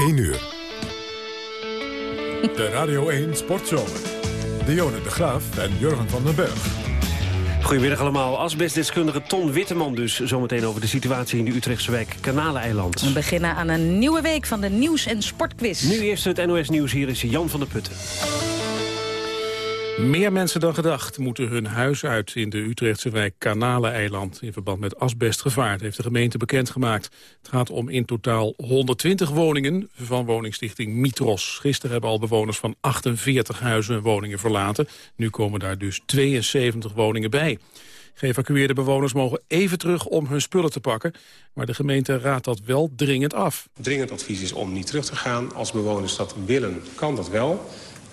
1 uur. De Radio 1 Sportzomer. Dionne de Graaf en Jurgen van den Berg. Goedemiddag allemaal. Asbestdeskundige Ton Witteman dus zometeen over de situatie in de Utrechtse wijk Kanaleiland. We beginnen aan een nieuwe week van de Nieuws- en Sportquiz. Nu eerst het NOS Nieuws. Hier is Jan van der Putten. Meer mensen dan gedacht moeten hun huis uit in de Utrechtse wijk Kanaleiland in verband met asbestgevaar, heeft de gemeente bekendgemaakt. Het gaat om in totaal 120 woningen van woningstichting Mitros. Gisteren hebben al bewoners van 48 huizen en woningen verlaten. Nu komen daar dus 72 woningen bij. Geëvacueerde bewoners mogen even terug om hun spullen te pakken. Maar de gemeente raadt dat wel dringend af. Dringend advies is om niet terug te gaan. Als bewoners dat willen, kan dat wel.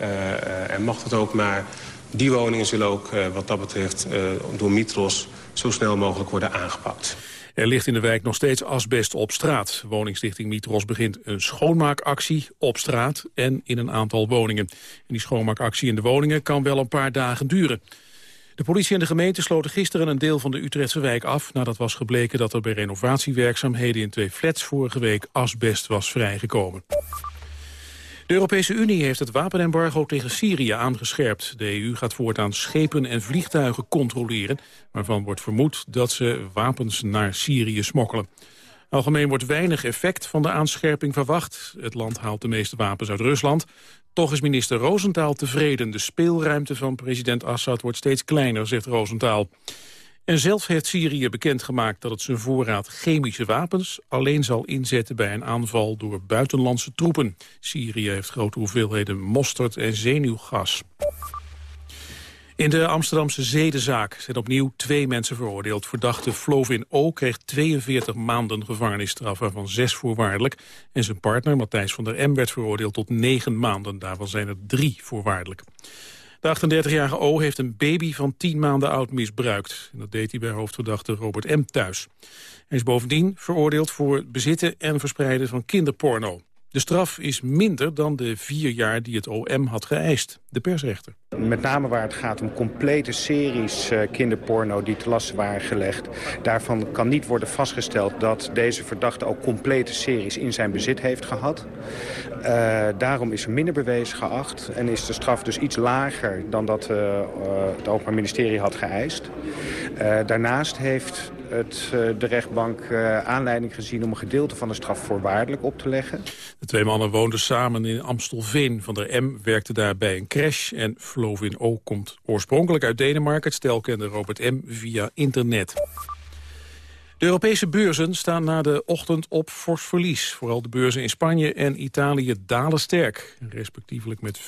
Uh, en mag dat ook, maar die woningen zullen ook uh, wat dat betreft door Mitros zo snel mogelijk worden aangepakt. Er ligt in de wijk nog steeds asbest op straat. Woningstichting Mitros begint een schoonmaakactie op straat en in een aantal woningen. En die schoonmaakactie in de woningen kan wel een paar dagen duren. De politie en de gemeente sloten gisteren een deel van de Utrechtse wijk af... nadat was gebleken dat er bij renovatiewerkzaamheden in twee flats vorige week asbest was vrijgekomen. De Europese Unie heeft het wapenembargo tegen Syrië aangescherpt. De EU gaat voortaan schepen en vliegtuigen controleren... waarvan wordt vermoed dat ze wapens naar Syrië smokkelen. Algemeen wordt weinig effect van de aanscherping verwacht. Het land haalt de meeste wapens uit Rusland. Toch is minister Rosenthal tevreden. De speelruimte van president Assad wordt steeds kleiner, zegt Rosenthal. En zelf heeft Syrië bekendgemaakt dat het zijn voorraad chemische wapens alleen zal inzetten bij een aanval door buitenlandse troepen. Syrië heeft grote hoeveelheden mosterd en zenuwgas. In de Amsterdamse zedenzaak zijn opnieuw twee mensen veroordeeld. Verdachte Flovin O. kreeg 42 maanden gevangenisstraf, waarvan zes voorwaardelijk. En zijn partner, Matthijs van der M, werd veroordeeld tot negen maanden. Daarvan zijn er drie voorwaardelijk. De 38-jarige O heeft een baby van 10 maanden oud misbruikt. En dat deed hij bij hoofdverdachte Robert M. thuis. Hij is bovendien veroordeeld voor bezitten en verspreiden van kinderporno. De straf is minder dan de vier jaar die het OM had geëist, de persrechter. Met name waar het gaat om complete series uh, kinderporno die te lasten waren gelegd. Daarvan kan niet worden vastgesteld dat deze verdachte ook complete series in zijn bezit heeft gehad. Uh, daarom is er minder bewezen geacht en is de straf dus iets lager dan dat uh, het Openbaar Ministerie had geëist. daarnaast heeft het, de rechtbank aanleiding gezien om een gedeelte van de straf voorwaardelijk op te leggen. De twee mannen woonden samen in Amstelveen. Van der M werkte daar bij een crash en Flovin O komt oorspronkelijk uit Denemarken. Het stel kende Robert M. via internet. De Europese beurzen staan na de ochtend op fors verlies. Vooral de beurzen in Spanje en Italië dalen sterk. Respectievelijk met 5,1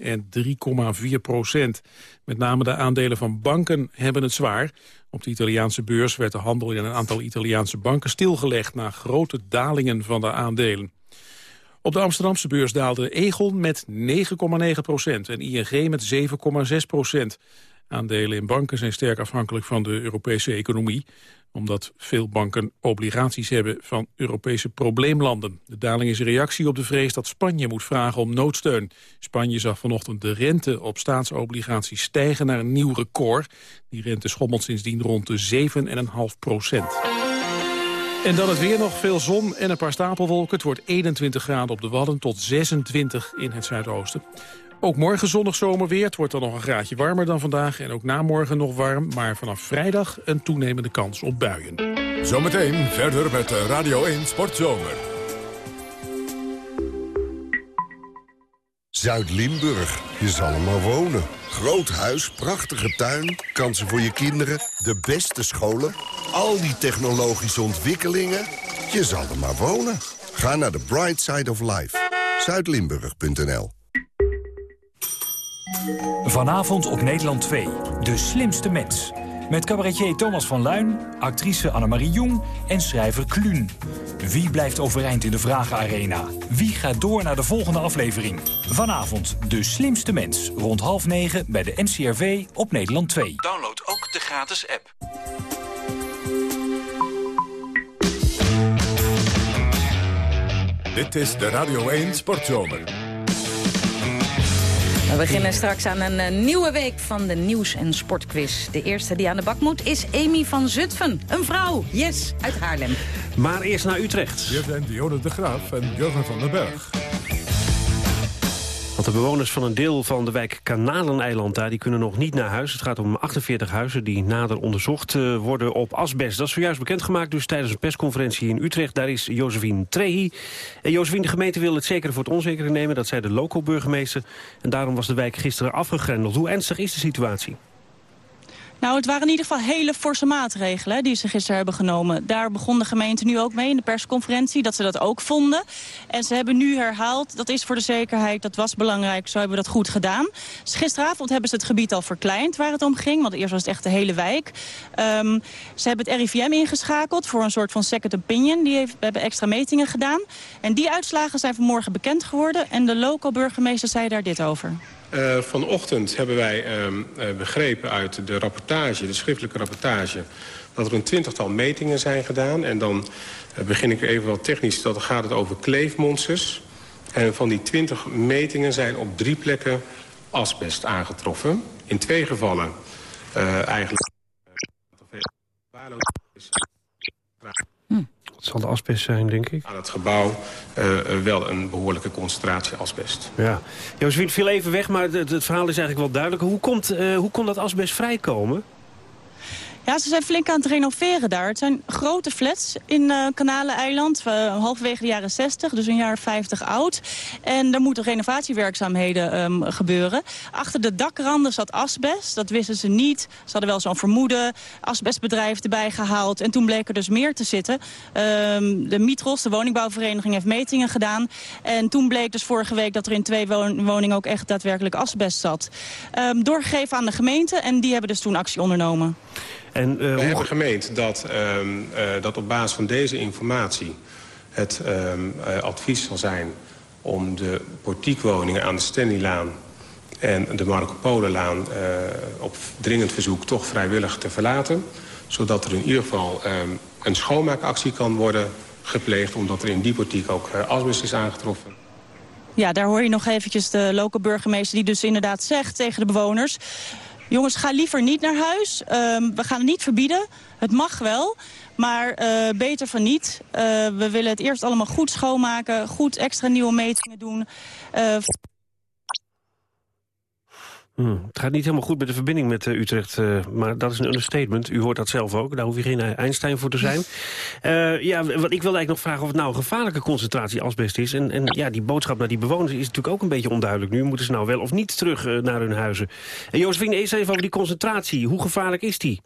en 3,4 procent. Met name de aandelen van banken hebben het zwaar. Op de Italiaanse beurs werd de handel in een aantal Italiaanse banken stilgelegd... na grote dalingen van de aandelen. Op de Amsterdamse beurs daalde Egon met 9,9 procent en ING met 7,6 procent. Aandelen in banken zijn sterk afhankelijk van de Europese economie omdat veel banken obligaties hebben van Europese probleemlanden. De daling is een reactie op de vrees dat Spanje moet vragen om noodsteun. Spanje zag vanochtend de rente op staatsobligaties stijgen naar een nieuw record. Die rente schommelt sindsdien rond de 7,5 procent. En dan het weer nog veel zon en een paar stapelwolken. Het wordt 21 graden op de Wadden tot 26 in het zuidoosten. Ook morgen zonnig zomerweer. Het wordt dan nog een graadje warmer dan vandaag. En ook na morgen nog warm. Maar vanaf vrijdag een toenemende kans op buien. Zometeen verder met Radio 1 Sportzomer. Zuid-Limburg. Je zal er maar wonen. Groot huis, prachtige tuin, kansen voor je kinderen, de beste scholen, al die technologische ontwikkelingen. Je zal er maar wonen. Ga naar the Bright Side of Life. Zuidlimburg.nl Vanavond op Nederland 2. De slimste mens. Met cabaretier Thomas van Luin, actrice Annemarie Jong en schrijver Kluun. Wie blijft overeind in de Vragenarena? Wie gaat door naar de volgende aflevering? Vanavond De Slimste Mens. Rond half negen bij de NCRV op Nederland 2. Download ook de gratis app. Dit is de Radio 1 Sportzomer. We beginnen straks aan een uh, nieuwe week van de Nieuws- en Sportquiz. De eerste die aan de bak moet is Amy van Zutphen. Een vrouw, yes, uit Haarlem. Maar eerst naar Utrecht. Hier zijn Dionne de Graaf en Jurgen van den Berg. Want de bewoners van een deel van de wijk Kanaleneiland daar... die kunnen nog niet naar huis. Het gaat om 48 huizen die nader onderzocht uh, worden op asbest. Dat is zojuist bekendgemaakt dus tijdens een persconferentie in Utrecht. Daar is Josephine Trehi. En Josephine, de gemeente wil het zekere voor het onzekere nemen. Dat zei de loco-burgemeester. En daarom was de wijk gisteren afgegrendeld. Hoe ernstig is de situatie? Nou, het waren in ieder geval hele forse maatregelen die ze gisteren hebben genomen. Daar begon de gemeente nu ook mee in de persconferentie, dat ze dat ook vonden. En ze hebben nu herhaald, dat is voor de zekerheid, dat was belangrijk, zo hebben we dat goed gedaan. Gisteravond hebben ze het gebied al verkleind waar het om ging, want eerst was het echt de hele wijk. Um, ze hebben het RIVM ingeschakeld voor een soort van second opinion. Die hebben extra metingen gedaan. En die uitslagen zijn vanmorgen bekend geworden en de local burgemeester zei daar dit over. Uh, vanochtend hebben wij uh, uh, begrepen uit de rapportage, de schriftelijke rapportage... dat er een twintigtal metingen zijn gedaan. En dan begin ik even wat technisch, dan gaat het over kleefmonsters. En van die twintig metingen zijn op drie plekken asbest aangetroffen. In twee gevallen eigenlijk... Het zal de asbest zijn, denk ik. Aan het gebouw uh, wel een behoorlijke concentratie asbest. Ja. Josephine viel even weg, maar het, het, verhaal is eigenlijk wel duidelijk. Hoe, komt, uh, hoe kon dat asbest vrijkomen? Ja, ze zijn flink aan het renoveren daar. Het zijn grote flats in uh, Kanaleneiland, uh, halverwege de jaren 60, dus een jaar 50 oud. En er moeten renovatiewerkzaamheden um, gebeuren. Achter de dakranden zat asbest, dat wisten ze niet. Ze hadden wel zo'n vermoeden, asbestbedrijf erbij gehaald. En toen bleek er dus meer te zitten. Um, de Mitros, de woningbouwvereniging, heeft metingen gedaan. En toen bleek dus vorige week dat er in twee woningen ook echt daadwerkelijk asbest zat. Um, doorgegeven aan de gemeente en die hebben dus toen actie ondernomen. En, uh, We hoe... hebben gemeend dat, um, uh, dat op basis van deze informatie... het um, uh, advies zal zijn om de portiekwoningen aan de Stanleylaan... en de Marco Polenlaan op dringend verzoek toch vrijwillig te verlaten. Zodat er in ieder geval um, een schoonmaakactie kan worden gepleegd... omdat er in die portiek ook asbest is aangetroffen. Ja, daar hoor je nog eventjes de lokale burgemeester die dus inderdaad zegt tegen de bewoners... Jongens, ga liever niet naar huis. Um, we gaan het niet verbieden. Het mag wel. Maar uh, beter van niet. Uh, we willen het eerst allemaal goed schoonmaken. Goed extra nieuwe metingen doen. Uh, Hmm, het gaat niet helemaal goed met de verbinding met uh, Utrecht, uh, maar dat is een understatement. U hoort dat zelf ook, daar hoef je geen Einstein voor te zijn. Uh, ja, wat ik wilde eigenlijk nog vragen of het nou een gevaarlijke concentratie asbest is. En, en ja, die boodschap naar die bewoners is natuurlijk ook een beetje onduidelijk nu. Moeten ze nou wel of niet terug naar hun huizen? En Josephine, eerst even over die concentratie. Hoe gevaarlijk is die?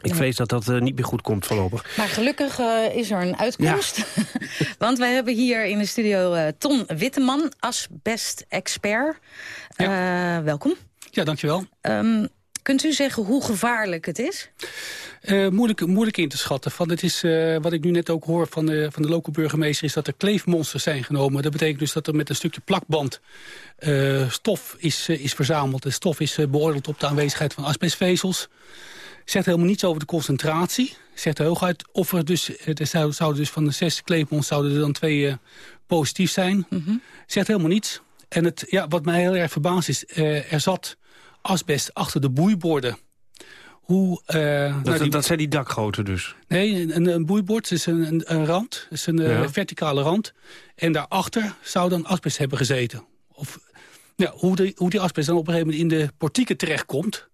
Ik vrees dat dat uh, niet meer goed komt voorlopig. Maar gelukkig uh, is er een uitkomst. Ja. Want wij hebben hier in de studio uh, Ton Witteman, asbest-expert. Ja. welkom. Ja, dankjewel. Um, kunt u zeggen hoe gevaarlijk het is? moeilijk, moeilijk in te schatten. Van het is, wat ik nu net ook hoor van de, van de lokale burgemeester... is dat er kleefmonsters zijn genomen. Dat betekent dus dat er met een stukje plakband stof is, is verzameld. De stof is beoordeeld op de aanwezigheid van asbestvezels zegt helemaal niets over de concentratie. Zegt er hooguit of er dus, er zouden zou dus van de zes kleefmons zouden er dan twee uh, positief zijn. Mm -hmm. Zegt helemaal niets. En het, ja, wat mij heel erg verbaast is, uh, er zat asbest achter de boeiborden. Hoe, uh, dat, nou die, dat zijn die dakgoten dus? Nee, een, een boeibord is een, een, een rand, is een ja. verticale rand. En daarachter zou dan asbest hebben gezeten. Of, ja, hoe, de, hoe die asbest dan op een gegeven moment in de portieken terechtkomt...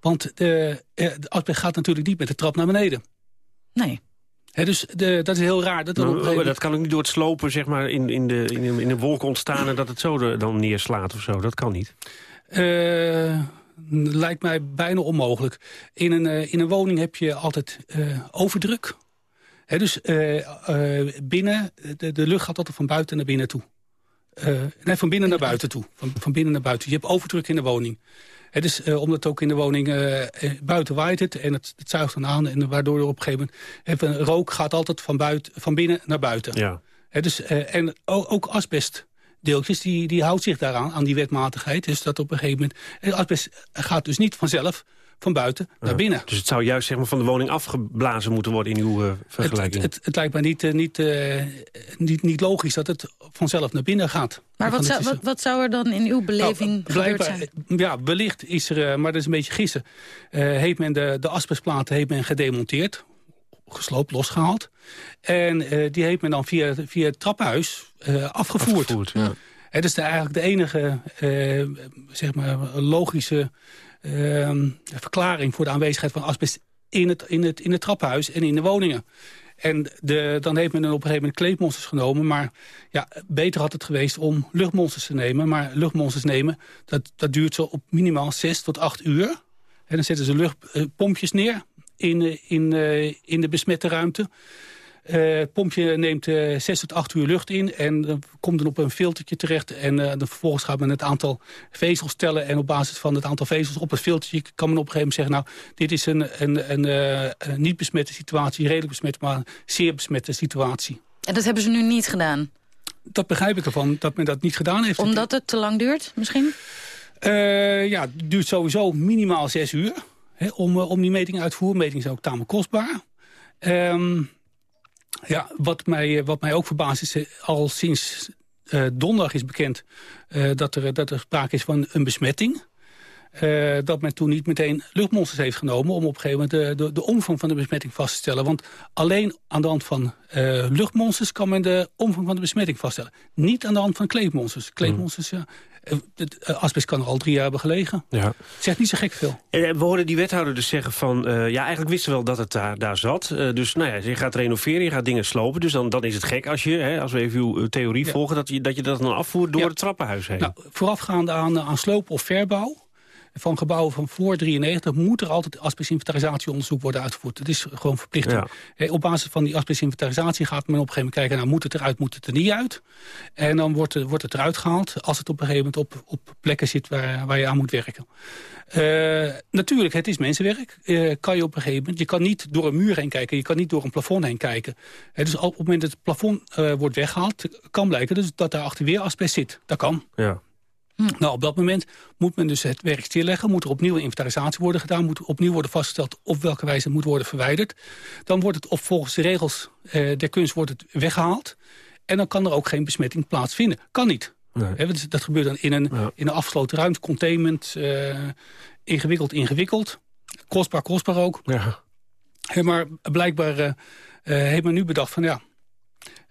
Want de, de asbest gaat natuurlijk niet met de trap naar beneden. Nee. He, dus de, dat is heel raar. Dat, nou, gegeven... dat kan ook niet door het slopen zeg maar, in, in, de, in, de, in de wolk ontstaan... en dat het zo de, dan neerslaat of zo. Dat kan niet. Uh, lijkt mij bijna onmogelijk. In een, uh, in een woning heb je altijd uh, overdruk. He, dus binnen, de, de lucht gaat altijd van buiten naar binnen toe. Nee, van binnen naar buiten toe. Van, van binnen naar buiten. Je hebt overdruk in de woning. Het is uh, omdat ook in de woning uh, buiten waait het en het, het, zuigt dan aan. En waardoor er op een gegeven moment... Even, rook gaat altijd van, buiten, van binnen naar buiten. Ja. Het dus, en ook, ook asbestdeeltjes, die, die houdt zich daaraan, aan die wetmatigheid. Dus dat op een gegeven moment... asbest gaat dus niet vanzelf van buiten naar binnen. Dus het zou juist zeg maar, van de woning afgeblazen moeten worden in uw uh, vergelijking? Het, het, het, lijkt mij niet, uh, niet, uh, niet, niet logisch dat het vanzelf naar binnen gaat. Maar wat zou, wat, wat zou er dan in uw beleving nou, gebeurd zijn? Ja, wellicht is er, maar dat is een beetje gissen... heeft men de, de asbestplaten heeft men gedemonteerd gesloopt, losgehaald. En die heeft men dan via, via het trappenhuis afgevoerd. afgevoerd ja. Het is de, eigenlijk de enige zeg maar, logische ehm, verklaring... voor de aanwezigheid van asbest in het, in, het, in het trappenhuis en in de woningen. En de, dan heeft men op een gegeven moment kleedmonsters genomen. Maar ja, beter had het geweest om luchtmonsters te nemen. Maar luchtmonsters nemen, dat, dat duurt zo op minimaal 6 tot 8 uur. En dan zetten ze luchtpompjes neer in, in, eh, in de besmette ruimte. Uh, het pompje neemt eh, 6 tot 8 uur lucht in en komt dan op een filtertje terecht. En uh, dan vervolgens gaat men het aantal vezels tellen. En op basis van het aantal vezels op het filtertje kan men op een gegeven moment zeggen... nou, dit is een, een, een, een niet besmette situatie, redelijk besmette, maar zeer besmette situatie. En dat hebben ze nu niet gedaan? Dat begrijp ik ervan, dat men dat niet gedaan heeft. Omdat het te lang duurt, misschien? ja, het duurt sowieso minimaal 6 uur hè, om, om die meting uit te voeren. Meting is ook tamelijk kostbaar. Um, ja, wat mij, wat mij ook verbaast is, eh, al sinds uh, donderdag is bekend uh, dat, er, dat er sprake is van een besmetting. Uh, dat men toen niet meteen luchtmonsters heeft genomen... om op een gegeven moment de, de, de omvang van de besmetting vast te stellen. Want alleen aan de hand van luchtmonsters kan men de omvang van de besmetting vaststellen. Niet aan de hand van kleedmonsters. Kleedmonsters, ja, het eh, asbest kan er al drie jaar hebben gelegen. Ja. Zegt niet zo gek veel. Eh, we hoorden die wethouder dus zeggen van... Uh, ja, eigenlijk wisten we wel dat het daar, daar zat. Uh, dus nou ja, je gaat renoveren, je gaat dingen slopen. Dus dan, dan is het gek als je, hè, als we even uw theorie volgen... Dat je, dat je dat dan afvoert door het trappenhuis heen. Nou, voorafgaande aan, aan sloop of verbouw van gebouwen van voor 93 moet er altijd asbestinventarisatieonderzoek worden uitgevoerd. Het is gewoon verplicht. Ja. Op basis van die asbestinventarisatie gaat men op een gegeven moment kijken... nou moet het eruit, moet het er niet uit. En dan wordt, wordt het eruit gehaald als het op een gegeven moment op, op plekken zit waar, waar je aan moet werken. Uh, natuurlijk, het is mensenwerk. Uh, kan je op een gegeven moment, je kan niet door een muur heen kijken, je kan niet door een plafond heen kijken. Uh, dus op het moment dat het plafond wordt weggehaald, kan blijken dus dat daar achter weer asbest zit. Dat kan. Ja. Hm. Nou, op dat moment moet men dus het werk stilleggen. Moet er opnieuw inventarisatie worden gedaan. Moet opnieuw worden vastgesteld op welke wijze het moet worden verwijderd. Dan wordt het op volgens de regels eh, der kunst wordt het weggehaald. En dan kan er ook geen besmetting plaatsvinden. Kan niet. Nee. dat gebeurt dan in een, in een afgesloten ruimte. Containment. Uh, ingewikkeld, ingewikkeld. Kostbaar, kostbaar ook. Ja. maar blijkbaar uh, heeft men nu bedacht van ja...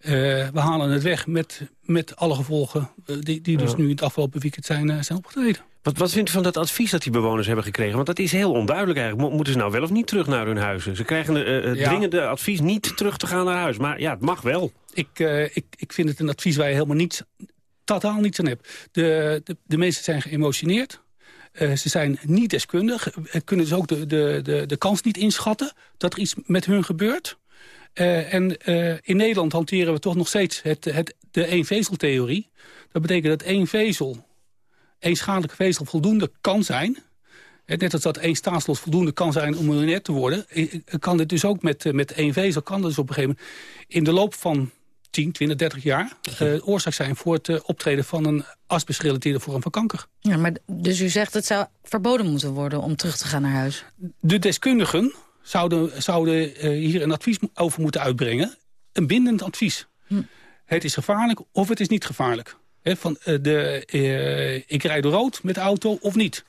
Uh, we halen het weg met, met alle gevolgen uh, die, die dus nu het afgelopen weekend zijn, uh, zijn opgetreden. Wat, wat vindt u van dat advies dat die bewoners hebben gekregen? Want dat is heel onduidelijk eigenlijk. Moeten ze nou wel of niet terug naar hun huizen? Ze krijgen het ja. dringende advies niet terug te gaan naar huis. Maar ja, het mag wel. Ik, ik, ik vind het een advies waar je helemaal niets, totaal niets aan hebt. De, de, de mensen zijn geëmotioneerd. ze zijn niet deskundig. kunnen dus ook de, de, de, de kans niet inschatten dat er iets met hun gebeurt. Uh, en uh, in Nederland hanteren we toch nog steeds het, het, de één-vezeltheorie. Dat betekent dat één vezel, één schadelijke vezel voldoende kan zijn. Net als dat één staatslos voldoende kan zijn om miljonair te worden... kan dit dus ook met, met één vezel, kan dat dus op een gegeven moment... in de loop van 10, 20, 30 jaar uh, oorzaak zijn voor het optreden van een asbestgerelateerde vorm van kanker. Ja, maar dus u zegt het zou verboden moeten worden om terug te gaan naar huis? De deskundigen zouden, zouden eh, hier een advies over moeten uitbrengen. Een bindend advies. Hm. Het is gevaarlijk of het is niet gevaarlijk. van, uh, de, uh, ik rijd door rood met de auto of niet.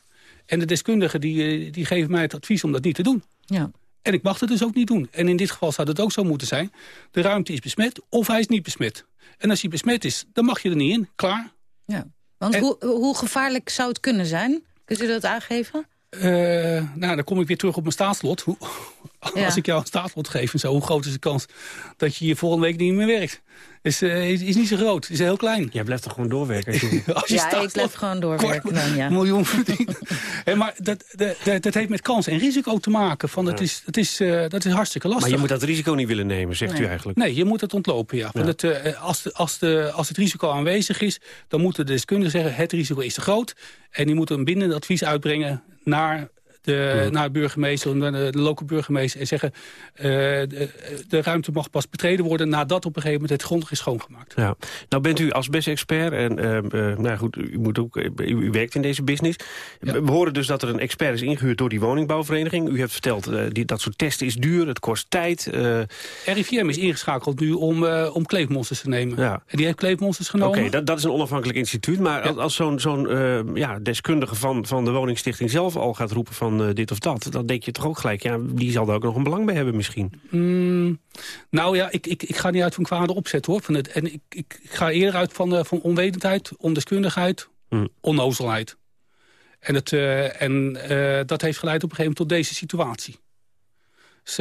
En de deskundigen die, die geven mij het advies om dat niet te doen. Ja. En ik mag het dus ook niet doen. En in dit geval zou het ook zo moeten zijn. De ruimte is besmet of hij is niet besmet. En als hij besmet is, dan mag je er niet in. Klaar. Ja. Want hoe, hoe gevaarlijk zou het kunnen zijn? Kunt u dat aangeven? Uh, nou, dan kom ik weer terug op mijn staatslot. Hoe, Als ik jou een staatslot geef en zo, hoe groot is de kans dat je hier volgende week niet meer werkt? Is, uh, is, niet zo groot, is heel klein. Jij blijft toch gewoon doorwerken? Als je ja, ik blijf gewoon doorwerken dan, ja. miljoen verdienen. maar dat, dat, dat, heeft met kans en risico te maken. Van, dat, is, dat, is, uh, dat is hartstikke lastig. Maar je moet dat risico niet willen nemen, zegt u eigenlijk? Nee, je moet het ontlopen, ja. Want Het, uh, als, de, als, de, als het risico aanwezig is, dan moeten de deskundigen zeggen... het risico is te groot. En die moeten een bindend advies uitbrengen naar de, naar de burgemeester, de, de lokale burgemeester... en zeggen, uh, de, de, ruimte mag pas betreden worden... nadat op een gegeven moment het grondig is schoongemaakt. Ja. Nou bent u asbest-expert en uh, nou goed, u, moet ook, u, werkt in deze business. We horen dus dat er een expert is ingehuurd door die woningbouwvereniging. U heeft verteld, die, dat soort testen is duur, het kost tijd. RIVM is ingeschakeld nu om, om kleefmonsters te nemen. Ja. En die heeft kleefmonsters genomen. Oké, dat, dat is een onafhankelijk instituut. Maar als, als zo'n zo'n ja, deskundige van, van de woningstichting zelf al gaat roepen van van eh, dit of dat. Dan denk je toch ook gelijk, ja, die zal er ook nog een belang bij hebben misschien. Mm, nou ja, ik, ik, ik ga niet uit van kwade opzet hoor. Van het, en ik, ik, ik ga eerder uit van, uh, van onwetendheid, ondeskundigheid, mm. onnozelheid. En, het, uh, en dat heeft geleid op een gegeven moment tot deze situatie. Dus,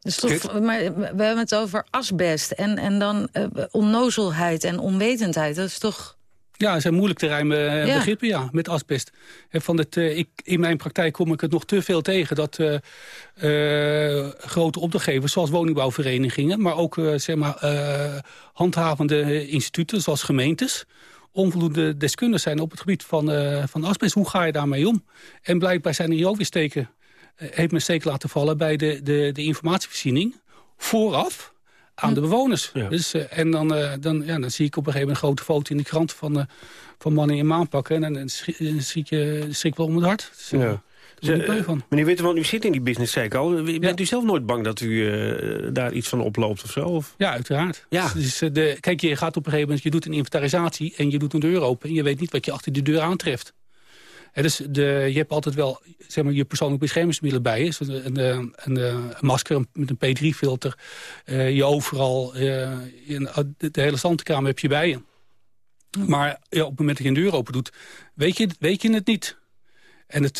dus toch, maar we hebben het over asbest en, en dan onnozelheid en onwetendheid. Dat is toch... Ja, zijn moeilijk te rijmen ja. begrippen, ja, met asbest. Van het, uh, ik, in mijn praktijk kom ik het nog te veel tegen... dat uh, uh, grote opdrachtgevers, zoals woningbouwverenigingen... maar ook zeg maar, handhavende instituten, zoals gemeentes... onvoldoende deskundig zijn op het gebied van, van asbest. Hoe ga je daarmee om? En blijkbaar zijn er hier ook weer steken... heeft men steken laten vallen bij de, de, de informatievoorziening... vooraf aan de bewoners. Dus, uh, en dan, uh, dan, ja, dan zie ik op een gegeven moment een grote foto in de krant van, uh, van mannen in maanpakken. En dan, dan schrik je schrik wel om het hart. Dus, ja. Dus, van. Meneer Witteman, u zit in die business, ik al. Bent u zelf nooit bang dat u daar iets van oploopt of zo? Of? Ja, uiteraard. Ja. Dus, de, kijk, je gaat op een gegeven moment, je doet een inventarisatie... en je doet een deur open en je weet niet wat je achter de deur aantreft. Dus de, je hebt altijd wel zeg maar, je persoonlijke beschermingsmiddelen bij je. Een, een, een, masker met een P3-filter. Uh, je overal, in, de, hele zandkamer heb je bij je. Maar ja, op het moment dat je een deur open doet, weet je, weet je het niet. En het,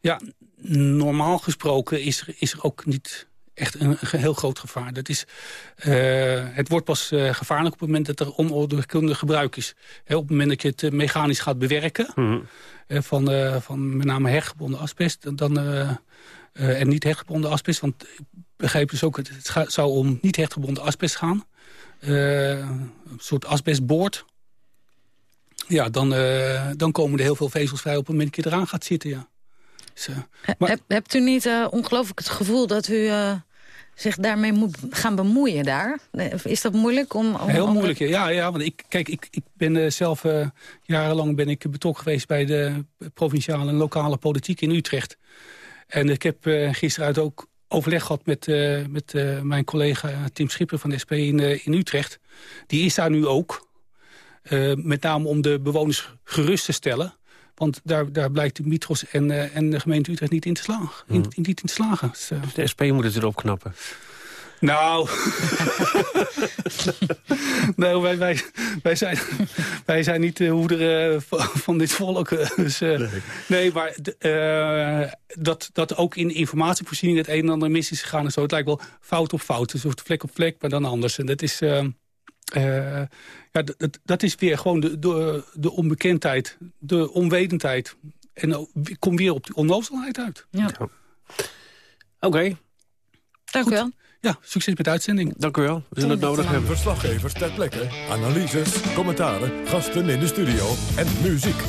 ja, normaal gesproken is er, is er ook niet echt een, een, heel groot gevaar. Dat is, uh, het wordt pas uh, gevaarlijk op het moment dat er onordelijk gebruik is. He, op het moment dat je het uh, mechanisch gaat bewerken... Mm -hmm. van, van met name hechtgebonden asbest... Dan, en niet hechtgebonden asbest, want ik begreep dus ook... het, het zou om niet hechtgebonden asbest gaan. een soort asbestboord. Ja, dan, dan komen er heel veel vezels vrij op het moment dat je eraan gaat zitten, ja. Maar... Heb, hebt u niet uh, ongelooflijk het gevoel dat u uh, zich daarmee moet gaan bemoeien daar? Is dat moeilijk? Om, om Heel moeilijk, ja. ja want ik, kijk, ik, ik ben uh, zelf jarenlang ben ik betrokken geweest... bij de provinciale en lokale politiek in Utrecht. En ik heb gisteren uit ook overleg gehad met, met mijn collega Tim Schipper van de SP in, in Utrecht. Die is daar nu ook. met name om de bewoners gerust te stellen... Want daar, daar blijkt de Mitros en, uh, en de gemeente Utrecht niet in te slagen. In, hmm. in, niet in te slagen. Dus, uh... de SP moet het erop knappen. Nou, nou wij, wij, wij, zijn, wij zijn niet de hoeder uh, van dit volk. Dus, nee. nee. maar dat, dat ook in informatievoorziening het een en ander mis is gegaan en zo. Het lijkt wel fout op fout. Dus vlek op vlek, maar dan anders. En dat is... Uh, ja, dat, dat is weer gewoon de, de, de onbekendheid, de onwetendheid. En kom weer op die onnozelheid uit. Ja. Oké. Okay. Dank u wel. Ja, succes met de uitzending. Dank u wel. We zullen het nodig hebben. Verslaggevers ter plekke, analyses, commentaren, gasten in de studio en muziek.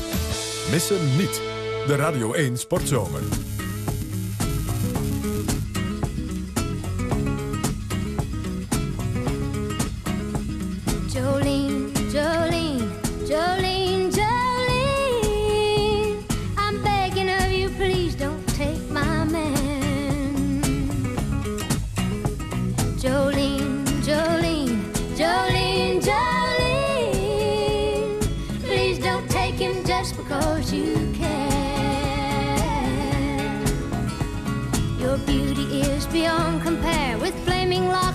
Missen niet. De Radio 1 Sportzomer.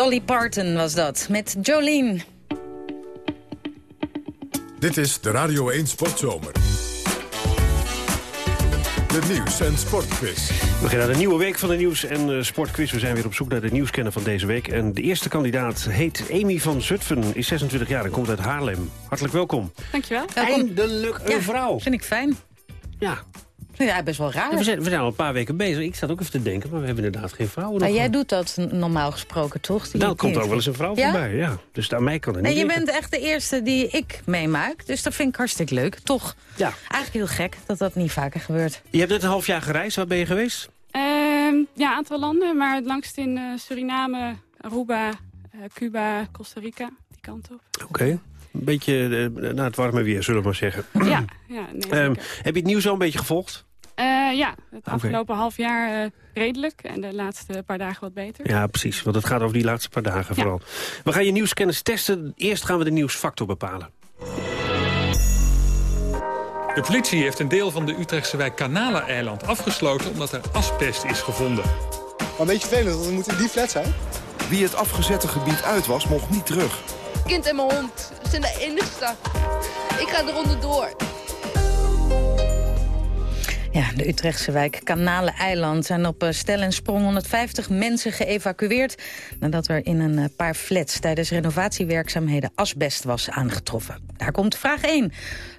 Dolly Parton was dat, met Jolene. Dit is de Radio 1 Sportzomer. De nieuws- en sportquiz. We beginnen aan de nieuwe week van de nieuws- en eh, sportquiz. We zijn weer op zoek naar de nieuwskenner van deze week. En de eerste kandidaat heet Amy van Zutphen, is 26 jaar en komt uit Haarlem. Hartelijk welkom. Dankjewel. Eindelijk een vrouw. Vind ik fijn. Ja. Ja, best wel raar. We, zijn, we zijn al een paar weken bezig. Ik zat ook even te denken, maar we hebben inderdaad geen vrouwen. Maar nog. jij doet dat normaal gesproken, toch? Die Dan komt er ook wel eens een vrouw Ja? voorbij. Ja. Dus aan mij kan het niet En je liggen. bent echt de eerste die ik meemaak. Dus dat vind ik hartstikke leuk, toch? Ja. Eigenlijk heel gek dat dat niet vaker gebeurt. Je hebt net een half jaar gereisd. Waar ben je geweest? Ehm, ja, een aantal landen, maar het langst in eh, Suriname, Aruba, eh, Cuba, Costa Rica, die kant op. Oké. Een beetje eh, naar het warme weer, zullen we maar zeggen. Ja, ja, nee, Ehm, heb je het nieuws al een beetje gevolgd? Eh, ja, het afgelopen half jaar eh, redelijk en de laatste paar dagen wat beter. Ja, precies. Want het gaat over die laatste paar dagen vooral. We gaan je nieuwskennis testen. Eerst gaan we de nieuwsfactor bepalen. De politie heeft een deel van de Utrechtse wijk Kanaleneiland afgesloten... omdat er asbest is gevonden. Maar een beetje vervelend, want we moeten in die flat zijn. Wie het afgezette gebied uit was, mocht niet terug. kind en mijn hond zijn de enigste. Ik ga er onderdoor. Ja, de Utrechtse wijk Kanaleneiland zijn op eh, stel en sprong 150 mensen geëvacueerd... nadat er in een eh, paar flats tijdens renovatiewerkzaamheden asbest was aangetroffen. Daar komt vraag 1.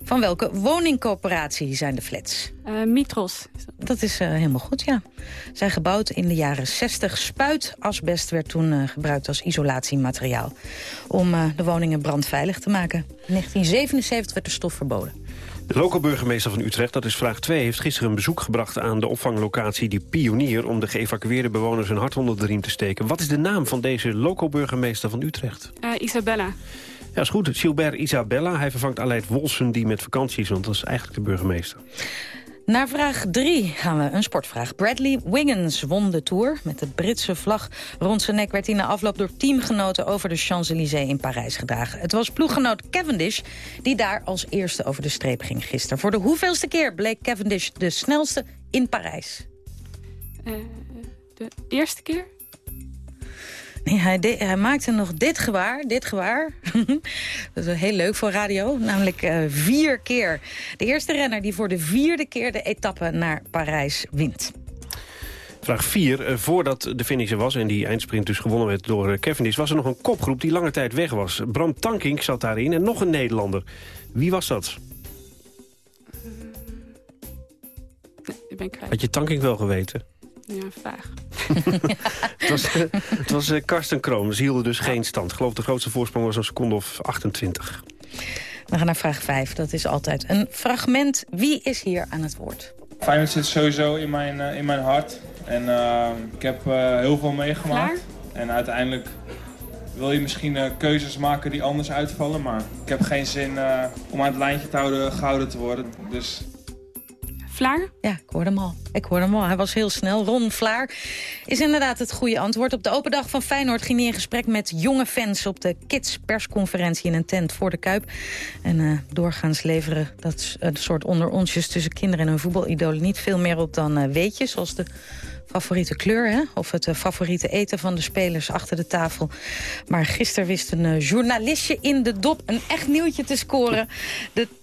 Van welke woningcoöperatie zijn de flats? Eh, Mitros. Dat is helemaal goed, ja. Zijn gebouwd in de jaren 60. Spuit asbest werd toen gebruikt als isolatiemateriaal... om de woningen brandveilig te maken. In 1977 werd de stof verboden. De lokale burgemeester van Utrecht, dat is vraag 2... heeft gisteren een bezoek gebracht aan de opvanglocatie Die Pionier... om de geëvacueerde bewoners een hart onder de riem te steken. Wat is de naam van deze lokale burgemeester van Utrecht? Eh, Isabella. Ja, is goed. Gilbert Isabella. Hij vervangt Aleid Wolsen, die met vakantie is... want dat is eigenlijk de burgemeester. Naar vraag 3 gaan we een sportvraag. Bradley Wiggins won de Tour. Met de Britse vlag rond zijn nek werd hij na afloop door teamgenoten over de Champs-Élysées in Parijs gedragen. Het was ploeggenoot Cavendish die daar als eerste over de streep ging gisteren. Voor de hoeveelste keer bleek Cavendish de snelste in Parijs? Eh, de eerste keer? Nee, hij, de- hij maakte nog dit gewaar, dit gewaar. dat is heel leuk voor radio, namelijk eh, vier keer. De eerste renner die voor de vierde keer de etappe naar Parijs wint. Vraag 4. voordat de finish er was en die eindsprint dus gewonnen werd door eh, Cavendish... was er nog een kopgroep die lange tijd weg was. Bram Tankink zat daarin en nog een Nederlander. Wie was dat? Ik ben kwijt. Had je Tankink wel geweten? Ja, vaag. Het was, eh, het was eh, Karsten Kroon. Ze hielden dus geen stand. Ik geloof de grootste voorsprong was een seconde of 28. We gaan naar vraag 5. Dat is altijd een fragment. Wie is hier aan het woord? Feyenoord zit sowieso in mijn, eh, in mijn hart. En eh, ik heb eh, heel veel meegemaakt. En uiteindelijk wil je misschien eh, keuzes maken die anders uitvallen. Maar ik heb geen zin eh, om aan het lijntje te houden gehouden te worden. Dus Ja, ik hoorde hem al. Ik hoorde hem al. Hij was heel snel. Ron Vlaar is inderdaad het goede antwoord. Op de open dag van Feyenoord ging hij in gesprek met jonge fans... op de Kids persconferentie in een tent voor de Kuip. En eh, doorgaans leveren dat een soort onderonsjes tussen kinderen en hun voetbalidolen... niet veel meer op dan eh, weetjes, zoals de favoriete kleur... Hè? of het eh, favoriete eten van de spelers achter de tafel. Maar gisteren wist een eh, journalistje in de dop een echt nieuwtje te scoren.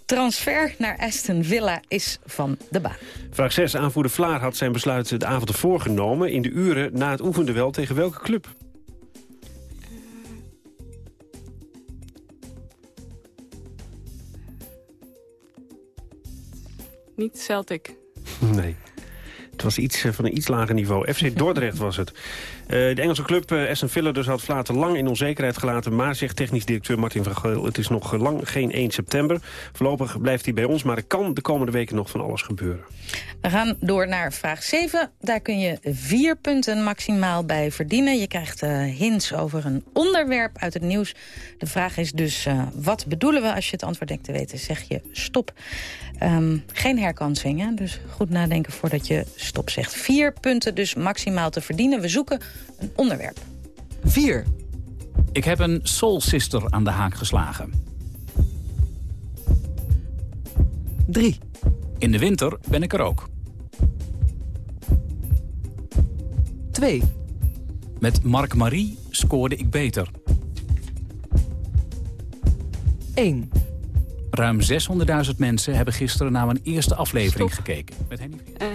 Transfer naar Aston Villa is van de baan. Vraag 6. Aanvoerder Vlaar had zijn besluit de avond ervoor genomen... in de uren na het oefenduel tegen welke club? Niet Celtic. Nee. Het was iets van een iets lager niveau. FC Dordrecht was het. De Engelse club uh, Aston Villa dus had Vlater lang in onzekerheid gelaten... maar zegt technisch directeur Martin van Geel... het is nog lang geen 1 september. Voorlopig blijft hij bij ons, maar er kan de komende weken nog van alles gebeuren. We gaan door naar vraag 7. Daar kun je vier punten maximaal bij verdienen. Je krijgt uh, hints over een onderwerp uit het nieuws. De vraag is dus, wat bedoelen we? Als je het antwoord denkt te weten, zeg je stop. Um, geen herkansing, hè? dus goed nadenken voordat je stop zegt. Vier punten dus maximaal te verdienen. We zoeken een onderwerp. 4. Ik heb een soul sister aan de haak geslagen. 3. In de winter ben ik er ook. 2. Met Mark Marie scoorde ik beter. 1. Ruim 600.000 mensen hebben gisteren naar mijn eerste aflevering gekeken. Met Henny uh,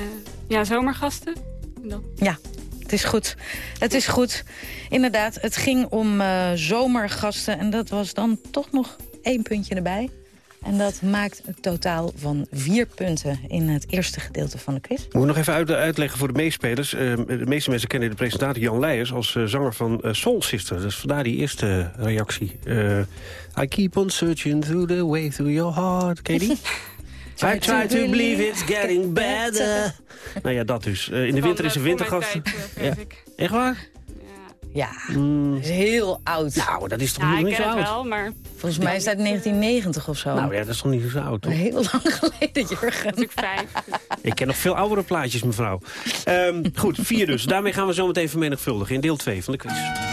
ja, zomergasten. Dan. Ja, het is goed. Het is goed. Inderdaad, het ging om uh, zomergasten. En dat was dan toch nog één puntje erbij. En dat maakt een totaal van vier punten in het eerste gedeelte van de quiz. Moet ik nog even uit, uitleggen voor de meespelers. Uh, de meeste mensen kennen de presentator Jan Leijers als uh, zanger van uh, Soul Sister. Dus vandaar die eerste reactie. I keep on searching through the way through your heart. Ken je die? I try to believe it's getting better. nou ja, dat dus. in de winter is er wintergast. Ja. Echt waar? Ja, mm. is heel oud. Nou, dat is toch ja, niet zo oud? wel, maar... Volgens mij is dat 1990 of zo. Nou ja, dat is toch niet zo oud, toch? Heel lang geleden, Jurgen. Natuurlijk vijf. Ik ken nog veel oudere plaatjes, mevrouw. Um, goed, vier dus. Daarmee gaan we zo meteen vermenigvuldigen in deel 2 van de quiz.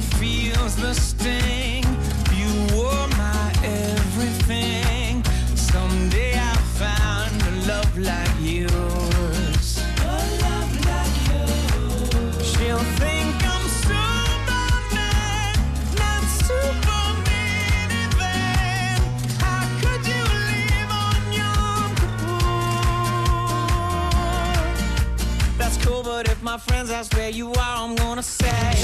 feels the sting. You were my everything. Someday I'll find a love like yours. A love like yours. She'll think I'm Superman, not Superman even. How could you live on Yom Kippur? That's cool, but if my friends ask where you are, I'm gonna say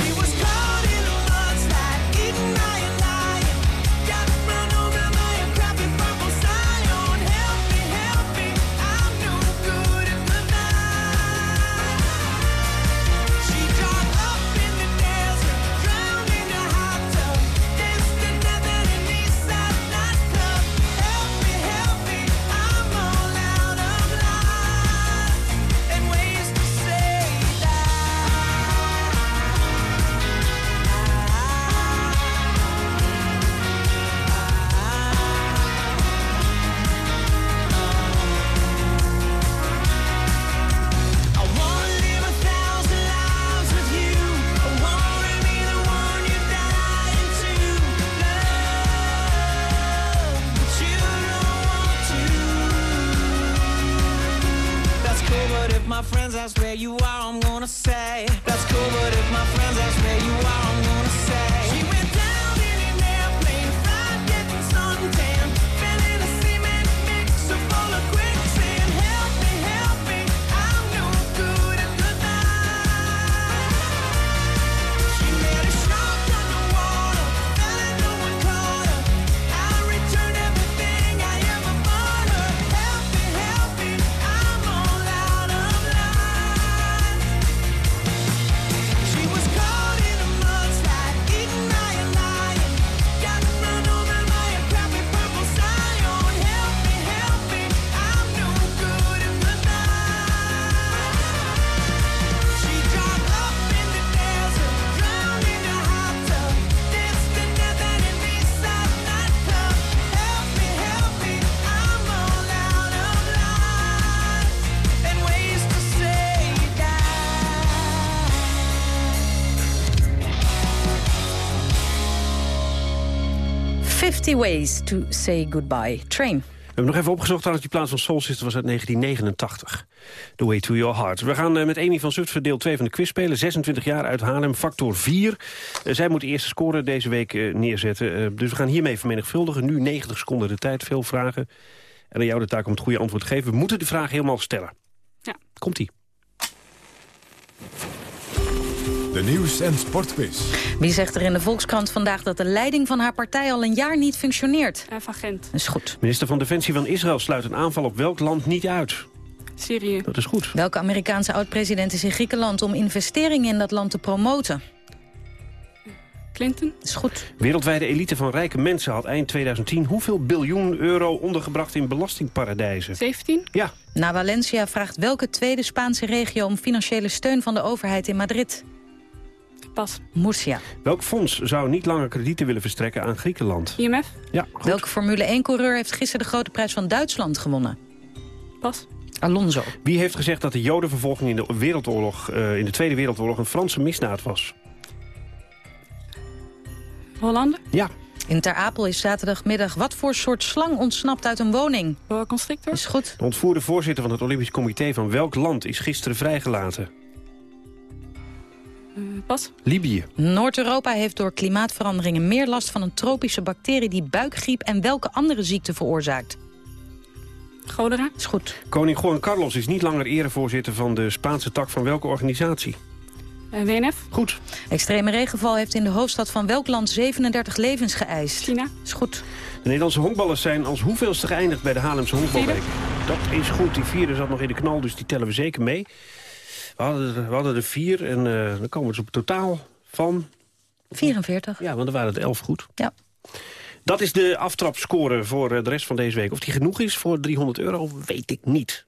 50 Ways to Say Goodbye. Train. We hebben nog even opgezocht dat die plaats van Soul Sister was uit 1989. The Way to Your Heart. We gaan eh, met Amy van Zutphen deel 2 van de quiz spelen. 26 jaar uit Haarlem, factor 4. Eh, zij moet de eerste score deze week eh, neerzetten. Dus we gaan hiermee vermenigvuldigen. Nu 90 seconden de tijd, veel vragen. En aan jou de taak om het goede antwoord te geven. We moeten de vraag helemaal stellen. Ja. Komt-ie. De nieuws- en sportquiz. Wie zegt er in de Volkskrant vandaag dat de leiding van haar partij al een jaar niet functioneert? Uh, van Gent. Dat is goed. Minister van Defensie van Israël sluit een aanval op welk land niet uit? Syrië. Dat is goed. Welke Amerikaanse oud-president is in Griekenland om investeringen in dat land te promoten? Clinton. Dat is goed. Wereldwijde elite van rijke mensen had eind 2010 hoeveel biljoen euro ondergebracht in belastingparadijzen? 17. Ja. Na Valencia vraagt welke tweede Spaanse regio om financiële steun van de overheid in Madrid? Pas. Murcia. Welk fonds zou niet langer kredieten willen verstrekken aan Griekenland? IMF. Ja, goed. Welke Formule 1-coureur heeft gisteren de grote prijs van Duitsland gewonnen? Pas. Alonso. Wie heeft gezegd dat de jodenvervolging in de, wereldoorlog, uh, in de Tweede Wereldoorlog een Franse misdaad was? Hollander? Ja. In Ter Apel is zaterdagmiddag wat voor soort slang ontsnapt uit een woning? Boa constrictor. Is goed. De ontvoerde voorzitter van het Olympisch Comité van welk land is gisteren vrijgelaten? Uh, pas. Libië. Noord-Europa heeft door klimaatveranderingen meer last van een tropische bacterie die buikgriep en welke andere ziekte veroorzaakt? Cholera. Is goed. Koning Juan Carlos is niet langer erevoorzitter van de Spaanse tak van welke organisatie? Uh, WNF. Goed. Extreme regenval heeft in de hoofdstad van welk land 37 levens geëist? China. Is goed. De Nederlandse honkballers zijn als hoeveelste geëindigd bij de Haarlemse honkbalweek? Dat is goed. Die vierde zat nog in de knal, dus die tellen we zeker mee. We hadden er, we hadden er vier en uh, dan komen we dus op een totaal van... 44. Ja, want er waren er elf goed. Ja. Dat is de aftrapscore voor eh, de rest van deze week. Of die genoeg is voor 300 euro, weet ik niet.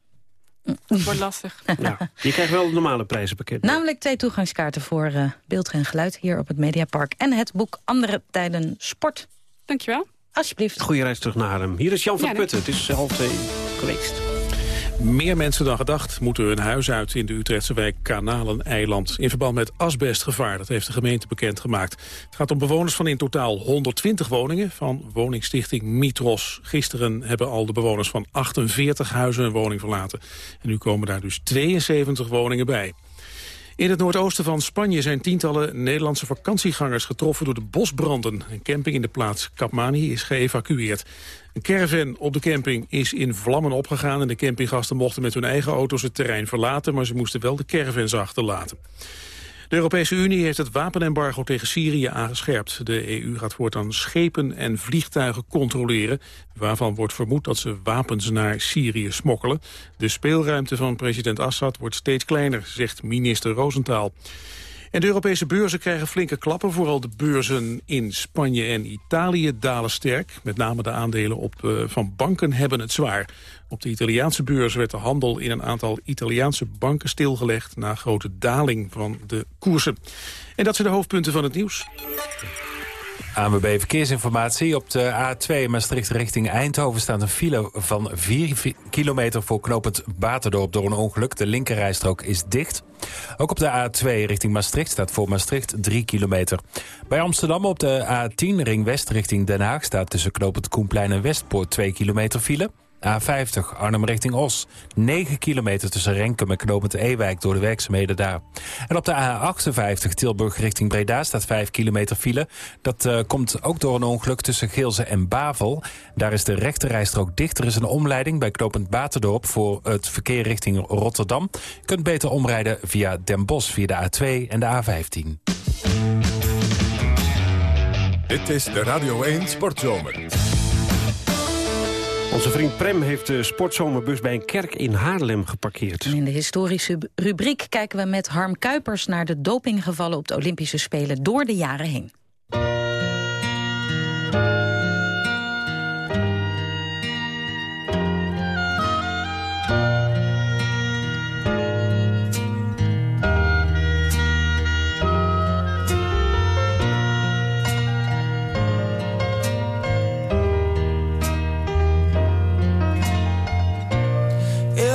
Dat wordt lastig. Ja, je krijgt wel het normale prijzenpakket. Namelijk twee toegangskaarten voor uh, beeld en geluid hier op het Mediapark. En het boek Andere Tijden Sport. Dankjewel. Alsjeblieft. Goeie reis terug naar Haarlem. Hier is Jan van Ja, Putten. Het is half twee geweest. Meer mensen dan gedacht moeten hun huis uit in de Utrechtse wijk Kanalen-eiland... in verband met asbestgevaar, dat heeft de gemeente bekendgemaakt. Het gaat om bewoners van in totaal 120 woningen van woningstichting Mitros. Gisteren hebben al de bewoners van 48 huizen een woning verlaten. En nu komen daar dus 72 woningen bij. In het noordoosten van Spanje zijn tientallen Nederlandse vakantiegangers getroffen door de bosbranden. Een camping in de plaats Kapmani is geëvacueerd. Een caravan op de camping is in vlammen opgegaan... en de campinggasten mochten met hun eigen auto's het terrein verlaten... maar ze moesten wel de caravans achterlaten. De Europese Unie heeft het wapenembargo tegen Syrië aangescherpt. De EU gaat voortaan schepen en vliegtuigen controleren... waarvan wordt vermoed dat ze wapens naar Syrië smokkelen. De speelruimte van president Assad wordt steeds kleiner, zegt minister Rosenthal. En de Europese beurzen krijgen flinke klappen. Vooral de beurzen in Spanje en Italië dalen sterk. Met name de aandelen op, uh, van banken hebben het zwaar. Op de Italiaanse beurs werd de handel in een aantal Italiaanse banken stilgelegd... na grote daling van de koersen. En dat zijn de hoofdpunten van het nieuws. ANWB Verkeersinformatie. Op de A2 Maastricht richting Eindhoven staat een file van 4 kilometer voor knooppunt Baterdorp door een ongeluk. De linkerrijstrook is dicht. Ook op de A2 richting Maastricht staat voor Maastricht 3 kilometer. Bij Amsterdam op de A10 ring west richting Den Haag staat tussen knooppunt Koenplein en Westpoort 2 kilometer file. A50 Arnhem richting Os. 9 kilometer tussen Renkum en knooppunt Ewijk door de werkzaamheden daar. En op de A58 Tilburg richting Breda staat 5 kilometer file. Dat uh, komt ook door een ongeluk tussen Geelze en Bavel. Daar is de rechterrijstrook dicht. Er is een omleiding bij knooppunt Baterdorp voor het verkeer richting Rotterdam. Je kunt beter omrijden via Den Bosch via de A2 en de A15. Dit is de Radio 1 Sportzomer. Onze vriend Prem heeft de sportzomerbus bij een kerk in Haarlem geparkeerd. In de historische rubriek kijken we met Harm Kuipers... naar de dopinggevallen op de Olympische Spelen door de jaren heen.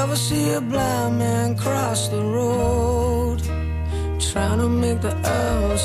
Ever see a blind man cross the road Trying to make the other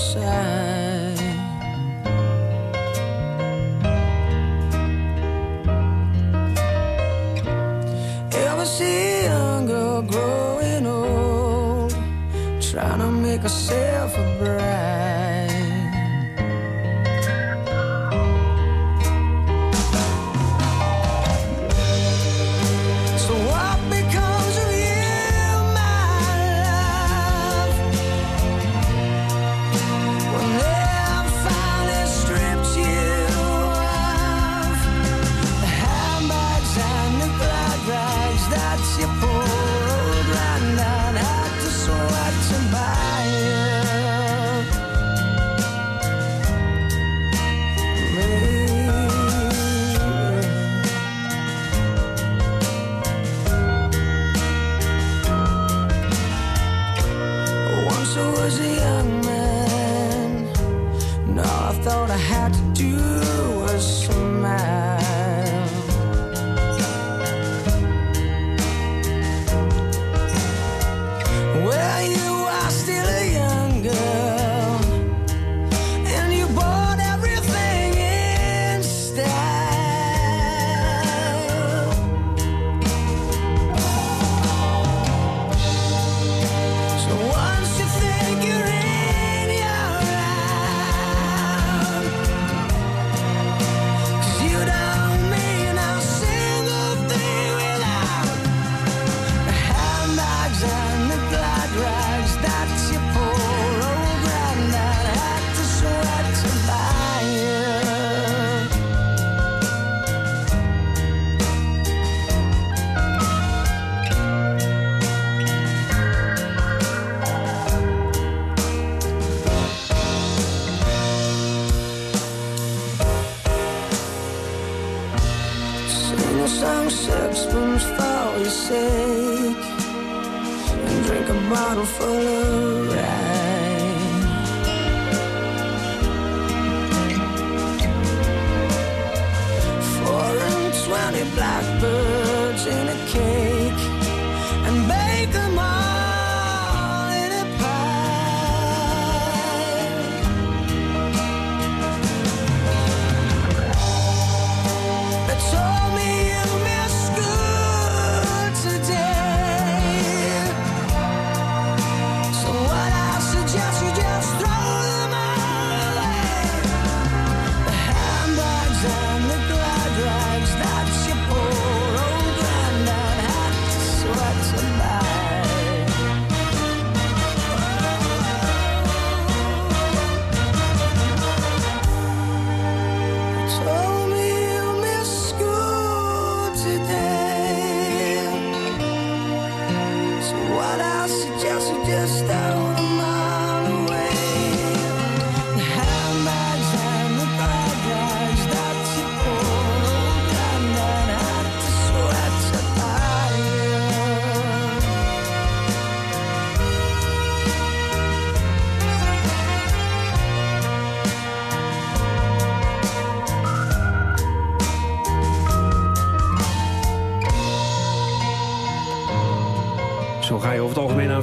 follow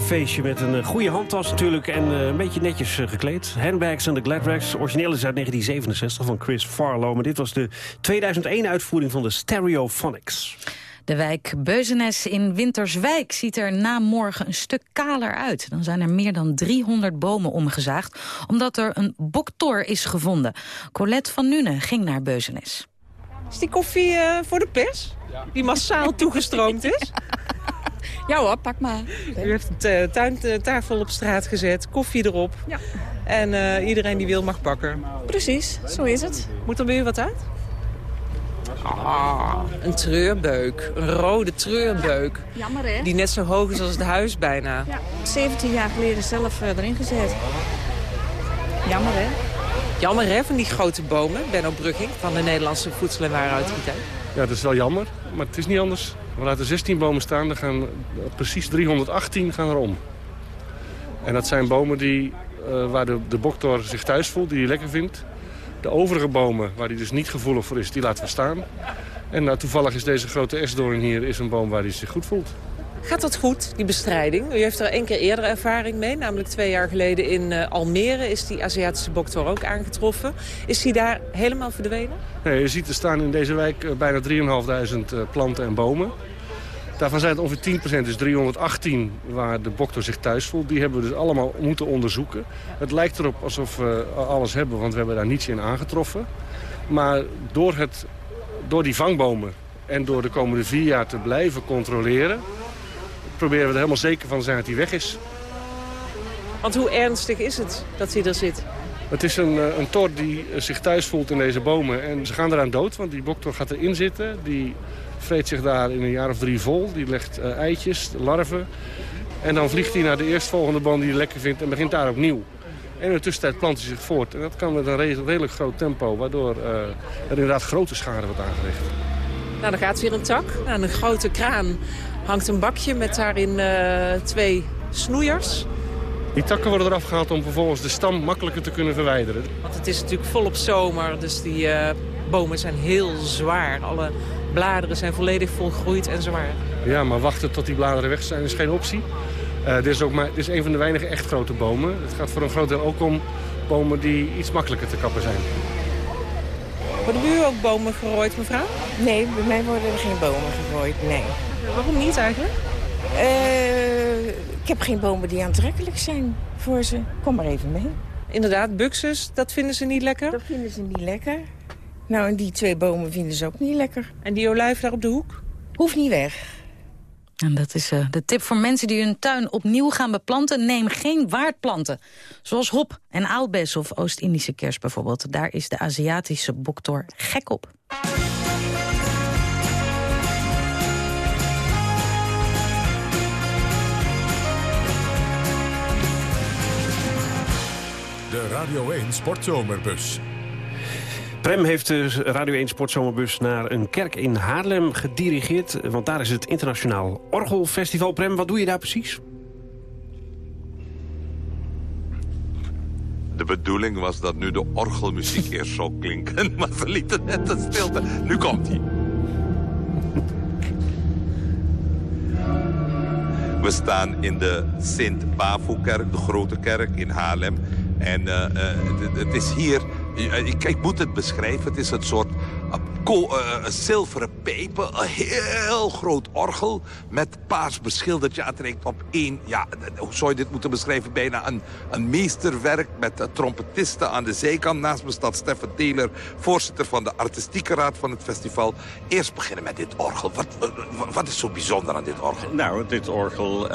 feestje met een eh, goede handtas natuurlijk... en eh, een beetje netjes eh, gekleed. Handbags en de Gladrags. Origineel is uit 1967 van Chris Farlow. Maar dit was de 2001-uitvoering van de Stereophonics. De wijk Beuzenes in Winterswijk ziet er na morgen een stuk kaler uit. Dan zijn er meer dan 300 bomen omgezaagd, omdat er een boktor is gevonden. Colette van Nuenen ging naar Beuzenes. Is die koffie voor de pers? Die massaal toegestroomd is? Ja hoor, pak maar. U heeft een tuintafel op straat gezet, koffie erop. Ja. En eh, iedereen die wil mag pakken. Precies, zo is het. Moet er bij u wat uit? Ah, een treurbeuk. Een rode treurbeuk. Jammer hè? Die net zo hoog is als het huis bijna. Ja, 17 jaar geleden zelf eh, erin gezet. Jammer hè? Jammer hè, van die grote bomen. Benno Brugging van de Nederlandse Voedsel- en Warenautoriteit. Ja, dat is wel jammer, maar het is niet anders. We laten 16 bomen staan, dan gaan precies 318 gaan erom. En dat zijn bomen die, eh, waar de, de boktor zich thuis voelt, die hij lekker vindt. De overige bomen, waar hij dus niet gevoelig voor is, die laten we staan. En nou, toevallig is deze grote esdoorn hier is een boom waar hij zich goed voelt. Gaat dat goed, die bestrijding? U heeft er één keer eerder ervaring mee. Namelijk twee jaar geleden in eh, Almere is die Aziatische boktor ook aangetroffen. Is die daar helemaal verdwenen? Nee, je ziet er staan in deze wijk eh, bijna 3.500 eh, planten en bomen. Daarvan zijn het ongeveer 10%, dus 318 waar de boktor zich thuis voelt. Die hebben we dus allemaal moeten onderzoeken. Het lijkt erop alsof we alles hebben, want we hebben daar niets in aangetroffen. Maar door, het, door die vangbomen en door de komende vier jaar te blijven controleren... proberen we er helemaal zeker van te zijn dat hij weg is. Want hoe ernstig is het dat hij er zit? Het is een, eh, een tor die zich thuis voelt in deze bomen. En ze gaan eraan dood, want die boktor gaat erin zitten. Die vreet zich daar in een jaar of drie vol. Die legt eh, eitjes, larven. En dan vliegt hij naar de eerstvolgende boom die hij lekker vindt en begint daar opnieuw. En in de tussentijd plant hij zich voort. En dat kan met een redelijk groot tempo, waardoor uh, er inderdaad grote schade wordt aangericht. Nou, dan gaat weer een tak. Aan een grote kraan hangt een bakje met daarin uh, twee snoeiers. Die takken worden eraf gehaald om vervolgens de stam makkelijker te kunnen verwijderen. Want het is natuurlijk volop zomer, dus die uh, bomen zijn heel zwaar. Alle bladeren zijn volledig volgroeid en zwaar. Ja, maar wachten tot die bladeren weg zijn is geen optie. Uh, dit, is ook maar, dit is een van de weinige echt grote bomen. Het gaat voor een groot deel ook om bomen die iets makkelijker te kappen zijn. Worden bij u ook bomen gerooid, mevrouw? Nee, bij mij worden er geen bomen gerooid, nee. Waarom niet eigenlijk? Uh, ik heb geen bomen die aantrekkelijk zijn voor ze. Kom maar even mee. Inderdaad, buxus, dat vinden ze niet lekker? Dat vinden ze niet lekker. Nou, en die twee bomen vinden ze ook niet lekker. En die olijf daar op de hoek? Hoeft niet weg. En dat is uh, de tip voor mensen die hun tuin opnieuw gaan beplanten. Neem geen waardplanten, zoals hop en aalbes of Oost-Indische kers bijvoorbeeld. Daar is de Aziatische boktor gek op. De Radio 1 Sportzomerbus. Prem heeft de Radio 1 Sportzomerbus naar een kerk in Haarlem gedirigeerd. Want daar is het Internationaal Orgelfestival. Prem, wat doe je daar precies? De bedoeling was dat nu de orgelmuziek eerst zou klinken. Maar ze lieten net de stilte. Nu komt hij. We staan in de Sint-Bavo-kerk, de grote kerk in Haarlem. En uh, uh, het is hier ik, ik, moet het beschrijven. Het is een soort uh, zilveren pepen. Een heel groot orgel met paars beschilderd. Ja, het op één... Ja, hoe zou je dit moeten beschrijven? Bijna een, een meesterwerk met uh, trompetisten aan de zijkant. Naast me staat Stefan Taylor, voorzitter van de artistieke raad van het festival. Eerst beginnen met dit orgel. Wat, wat, is zo bijzonder aan dit orgel? Nou, dit orgel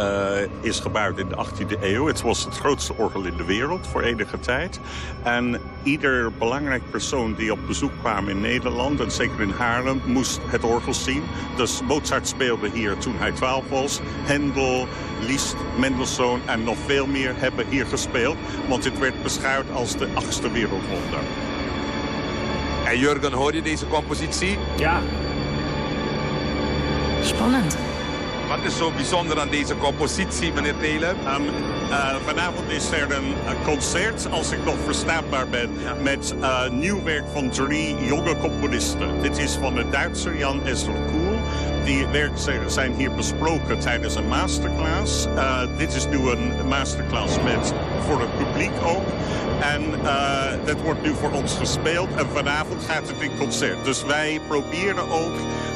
is gebouwd in de 18e eeuw. Het was het grootste orgel in de wereld voor enige tijd. En ieder belangrijk persoon die op bezoek kwam in Nederland... en zeker in Haarlem, moest het orgel zien. Dus Mozart speelde hier toen hij 12 was. Hendel, Liszt, Mendelssohn en nog veel meer hebben hier gespeeld. Want het werd beschouwd als de achtste wereldwonder. En Jurgen, hoor je deze compositie? Ja. Spannend. Wat is zo bijzonder aan deze compositie, meneer Taylor? Um, uh, vanavond is er een, concert, als ik nog verstaanbaar ben... Met uh, nieuw werk van drie jonge componisten. Dit is van de Duitser Jan Esler Koel. Die werken zijn hier besproken tijdens een masterclass. Uh, dit is nu een masterclass met, voor het publiek ook. En dat wordt nu voor ons gespeeld. En vanavond gaat het in concert. Dus wij proberen ook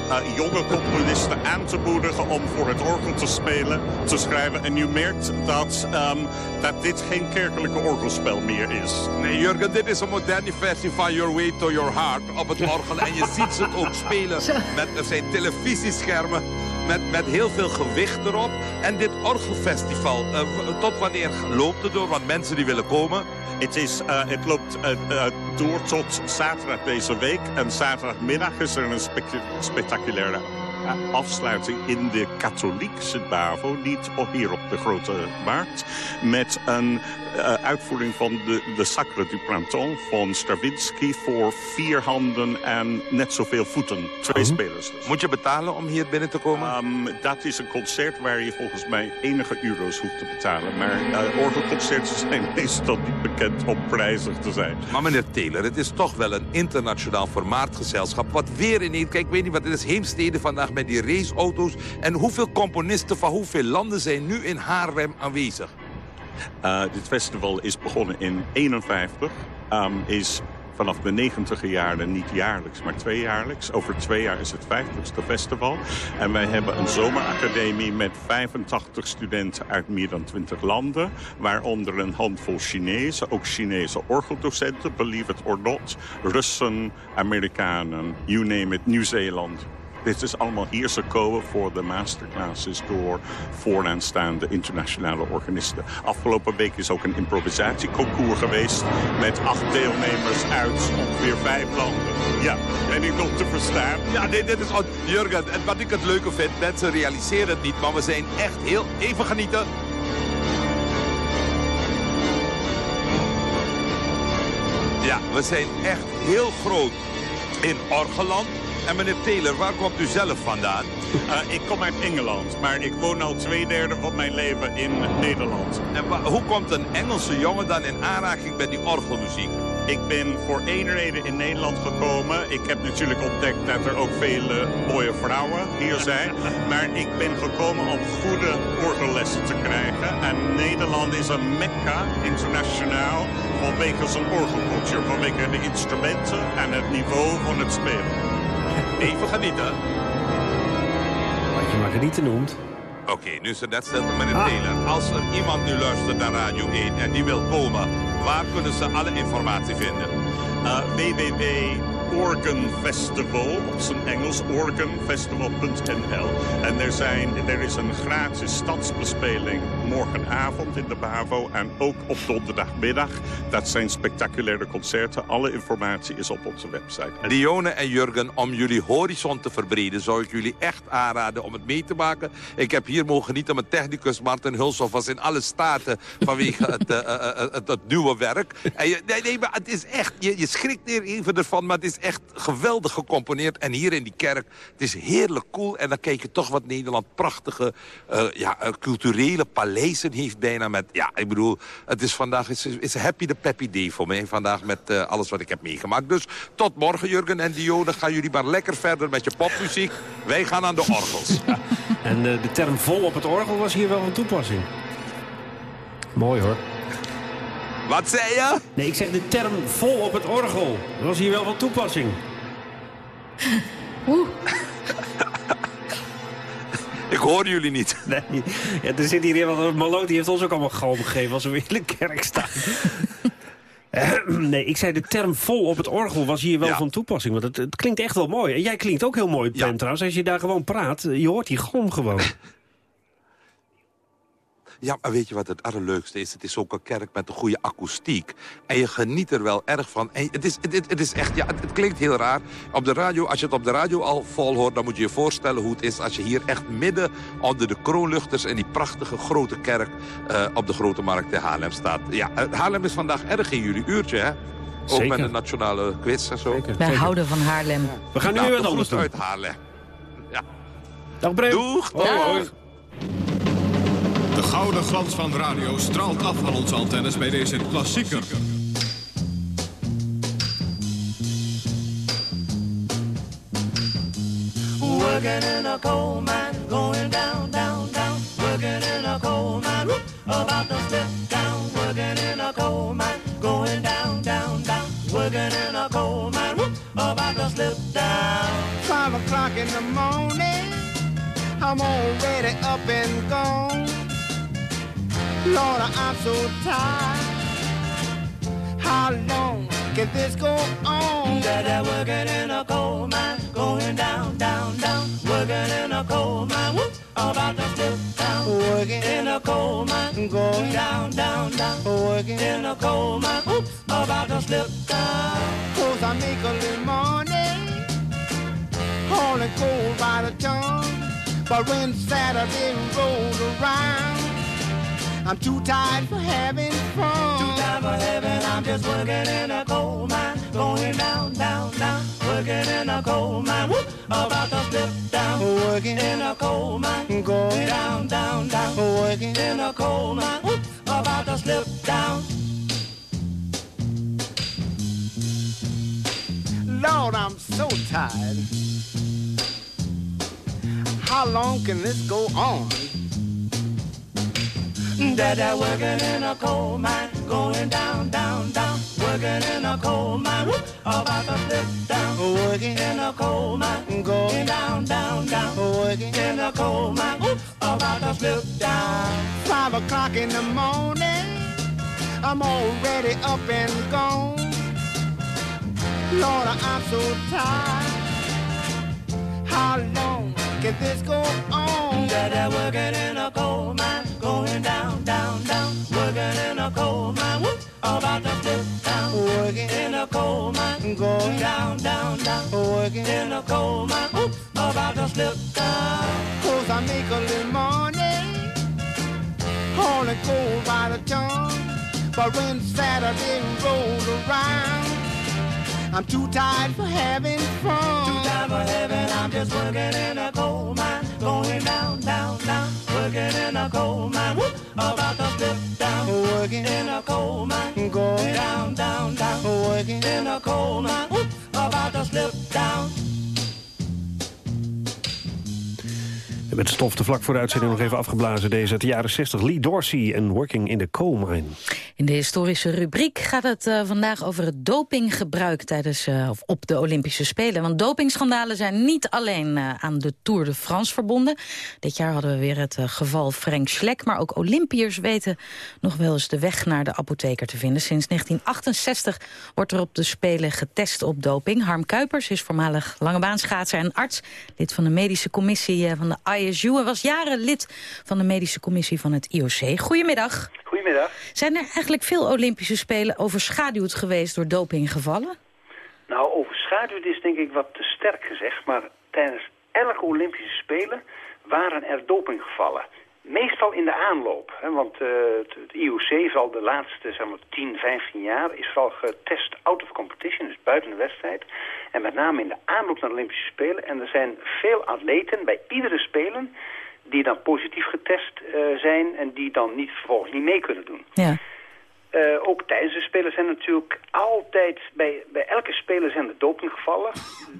uh, jonge componisten aan te moedigen om voor het orgel te spelen, te schrijven. En u merkt dat, dat dit geen kerkelijke orgelspel meer is. Nee, Jurgen, dit is een moderne versie van Your Way to Your Heart op het orgel. en je ziet ze ook spelen. Met, er zijn televisieschermen met, met heel veel gewicht erop. En dit orgelfestival, uh, tot wanneer loopt het door? Want mensen die willen komen... Het, is, uh, het loopt uh, uh, door tot zaterdag deze week. En zaterdagmiddag is er een spectaculaire afsluiting in de katholieke Bavo. Niet hier op de Grote Markt. Met een uh, uitvoering van de, de Sacre du Printemps van Stravinsky... voor vier handen en net zoveel voeten. Twee Mhm. spelers dus. Moet je betalen om hier binnen te komen? Um, dat is een concert waar je volgens mij enige euro's hoeft te betalen. Maar uh, orgelconcerten zijn meestal niet bekend om prijzig te zijn. Maar meneer Taylor, het is toch wel een internationaal formaatgezelschap. Wat weer in Kijk, ik weet niet wat het is. Heemstede vandaag met die raceauto's. En hoeveel componisten van hoeveel landen zijn nu in Haarlem aanwezig? Uh, dit festival is begonnen in 51. Um, is vanaf de negentiger jaren niet jaarlijks, maar tweejaarlijks. Over twee jaar is het 50ste festival. En wij hebben een zomeracademie met 85 studenten uit meer dan 20 landen. Waaronder een handvol Chinezen, ook Chinese orgeldocenten, believe it or not. Russen, Amerikanen, you name it, Nieuw-Zeeland. Dit is allemaal hier gekomen voor de masterclasses door vooraanstaande internationale organisten. Afgelopen week is ook een improvisatieconcours geweest met acht deelnemers uit ongeveer vijf landen. Ja, ben ik nog te verstaan? Ja, nee, dit is... Jurgen, en wat ik het leuke vind, mensen realiseren het niet, maar we zijn echt heel... Even genieten. Ja, we zijn echt heel groot in Orgeland. En meneer Taylor, waar komt u zelf vandaan? Uh, ik kom uit Engeland, maar ik woon al twee derde van mijn leven in Nederland. En hoe komt een Engelse jongen dan in aanraking met die orgelmuziek? Ik ben voor één reden in Nederland gekomen. Ik heb natuurlijk ontdekt dat er ook vele mooie vrouwen hier zijn. Maar ik ben gekomen om goede orgellessen te krijgen. En Nederland is een mekka internationaal vanwege zijn orgelcultuur. Vanwege de instrumenten en het niveau van het spelen. Even genieten. Wat je maar genieten noemt. Oké, nu is het net stil, meneer Taylor. Als er iemand nu luistert naar Radio 1 en die wil komen, waar kunnen ze alle informatie vinden? Uh, www.organfestival, op zijn Engels, organfestival.nl. En er, zijn, er is een gratis stadsbespeling morgenavond in de BAVO en ook op donderdagmiddag. Dat zijn spectaculaire concerten. Alle informatie is op onze website. Dione en Jurgen, om jullie horizon te verbreden... zou ik jullie echt aanraden om het mee te maken. Ik heb hier mogen genieten met technicus Martin Hulshoff... was in alle staten vanwege het, eh, eh, eh, het, het nieuwe werk. En je, nee, nee, maar het is echt... Je, je schrikt er even ervan, maar het is echt geweldig gecomponeerd. En hier in die kerk, het is heerlijk cool. En dan kijk je toch wat Nederland prachtige eh, ja, eh, culturele paleizen heeft bijna met... Ja, ik bedoel, het is vandaag is, is happy the peppy day voor mij. Vandaag met eh, alles wat ik heb meegemaakt. Dus tot morgen, Jurgen en Dione. Gaan jullie maar lekker verder met je popmuziek. Wij gaan aan de orgels. En eh, de term vol op het orgel was hier wel van toepassing. Mooi hoor. Wat zei je? Nee, ik zeg de term vol op het orgel. Dat was hier wel van toepassing. Oeh. Ik hoor jullie niet. Nee, ja, er zit hier iemand, Malo, die heeft ons ook allemaal galm gegeven als we in de kerk staan. Eh, nee, ik zei de term vol op het orgel was hier wel Ja. van toepassing. Want het, het klinkt echt wel mooi. En jij klinkt ook heel mooi, Pam, trouwens. Als je daar gewoon praat, je hoort die galm gewoon. Ja, maar weet je wat het allerleukste is? Het is ook een kerk met een goede akoestiek. En je geniet er wel erg van. En het, is, het, het- het is echt, ja, het, het klinkt heel raar. Op de radio, als je het op de radio al vol hoort... dan moet je je voorstellen hoe het is als je hier echt midden... onder de kroonluchters en die prachtige grote kerk... eh, op de Grote Markt in Haarlem staat. Ja, eh, Haarlem is vandaag erg in jullie uurtje, hè? Ook Zeker. met de nationale quiz en zo. Wij houden van Haarlem. We gaan nu Nou, weer wat anders doen. uit Haarlem. Ja. Dag Brem. Doeg. Hoi. De gouden glans van de radio straalt af van onze antennes bij deze klassieker. Working in a coal mine, going down, down, down. Working in a coal mine, whoop, about to slip down. Working in a coal mine, going down, down, down. Working in a coal mine, whoop, about to slip down. Five o'clock in the morning, I'm already up and gone. Lord, I'm so tired. How long can this go on? Dada working in a coal mine, going down, down, down. Working in a coal mine, whoop, about to slip down. Working in a coal mine, going down, down, down. Working in a coal mine, oops, about to slip down. Cause I make a little money, hauling coal by the ton. But when Saturday rolls around, I'm too tired for having fun. Too tired for having, I'm just working in a coal mine, going down, down, down. Working in a coal mine, whoop, about to slip down. Working in a coal mine, Going down, down, down. Working in a coal mine, whoop, about to slip down. Lord, I'm so tired. How long can this go on? Dada working in a coal mine, going down, down, down. Working in a coal mine, whoop, about to flip down. Working in a coal mine, going down, down, down. Working in a coal mine, whoop, about to flip down. Five o'clock in the morning, I'm already up and gone. Lord, I'm so tired. How long can this go on? Dada working in a coal mine, going down, down, down. Working in a coal mine, whoop, about to flip down. Working in a coal mine, going down, down, down. Working in a coal mine, whoop, about to slip down. Cause I make a little money, hauling coal by the ton. But when Saturday rolls around, I'm too tired for having fun. Too tired for having, I'm just working in a going down, down, down. Working in a coal mine, whoop, about to slip down. Working in a coal mine, going down, down, down. Working in a coal mine, whoop, about to slip down. Met stof te vlak voor de uitzending nog even afgeblazen. Deze uit de jaren 60, Lee Dorsey en Working in the Coal Mine. In de historische rubriek gaat het eh, vandaag over het dopinggebruik tijdens eh, of op de Olympische Spelen. Want dopingschandalen zijn niet alleen eh, aan de Tour de France verbonden. Dit jaar hadden we weer het geval Frank Schleck. Maar ook Olympiërs weten nog wel eens de weg naar de apotheker te vinden. Sinds 1968 wordt er op de Spelen getest op doping. Harm Kuipers is voormalig langebaanschaatser en arts. Lid van de medische commissie van de En was jaren lid van de medische commissie van het IOC. Goedemiddag. Goedemiddag. Zijn er eigenlijk veel Olympische Spelen overschaduwd geweest door dopinggevallen? Nou, overschaduwd is denk ik wat te sterk gezegd, maar tijdens elke Olympische Spelen waren er dopinggevallen. Meestal in de aanloop, hè, want het, het IOC is al de laatste zeg maar, 10, 15 jaar is vooral getest out of competition, dus buiten de wedstrijd. En met name in de aanloop naar de Olympische Spelen. En er zijn veel atleten bij iedere Spelen die dan positief getest eh, zijn en die dan niet, vervolgens niet mee kunnen doen. Ja. Eh, ook tijdens de Spelen zijn natuurlijk altijd, bij, bij elke Spelen zijn er dopinggevallen.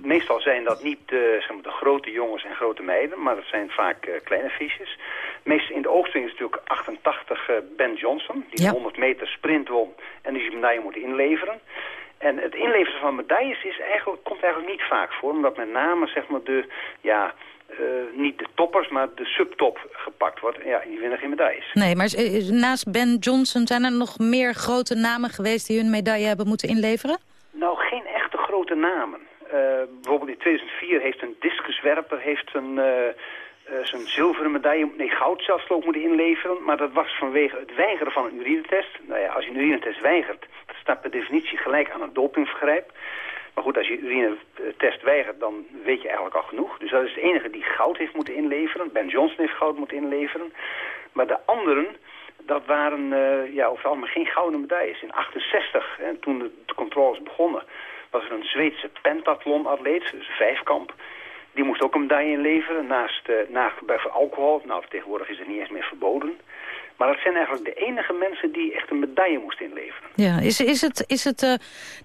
Meestal zijn dat niet eh, zeg maar de grote jongens en grote meiden, maar dat zijn vaak eh, kleine visjes. Meest in de oogstring is natuurlijk 88 eh, Ben Johnson, die de 100 meter sprint won en die zijn medaille moet inleveren. En het inleveren van medailles is eigenlijk, komt eigenlijk niet vaak voor, omdat met name zeg maar de, ja, niet de toppers, maar de subtop gepakt wordt. Ja, die winnen geen medailles. Nee, maar eh, naast Ben Johnson zijn er nog meer grote namen geweest... die hun medaille hebben moeten inleveren? Nou, geen echte grote namen. Eh, bijvoorbeeld in 2004 heeft een discuswerper heeft een, eh, eh, zijn zilveren medaille, nee goud zelfs ook moeten inleveren. Maar dat was vanwege het weigeren van een urinetest. Nou ja, als je een urinetest weigert, dat staat per definitie gelijk aan een dopingvergrijp. Maar goed, als je urinetest weigert, dan weet je eigenlijk al genoeg. Dus dat is de enige die goud heeft moeten inleveren. Ben Johnson heeft goud moeten inleveren. Maar de anderen, dat waren eh, ja, over het geen gouden medailles. In 68, hè, toen de, controles begonnen, was er een Zweedse pentathlon-atleet, dus vijfkamp. Die moest ook een medaille inleveren naast uh, van alcohol. Nou, tegenwoordig is het niet eens meer verboden. Maar dat zijn eigenlijk de enige mensen die echt een medaille moesten inleveren. Ja, is, is het, is het eh,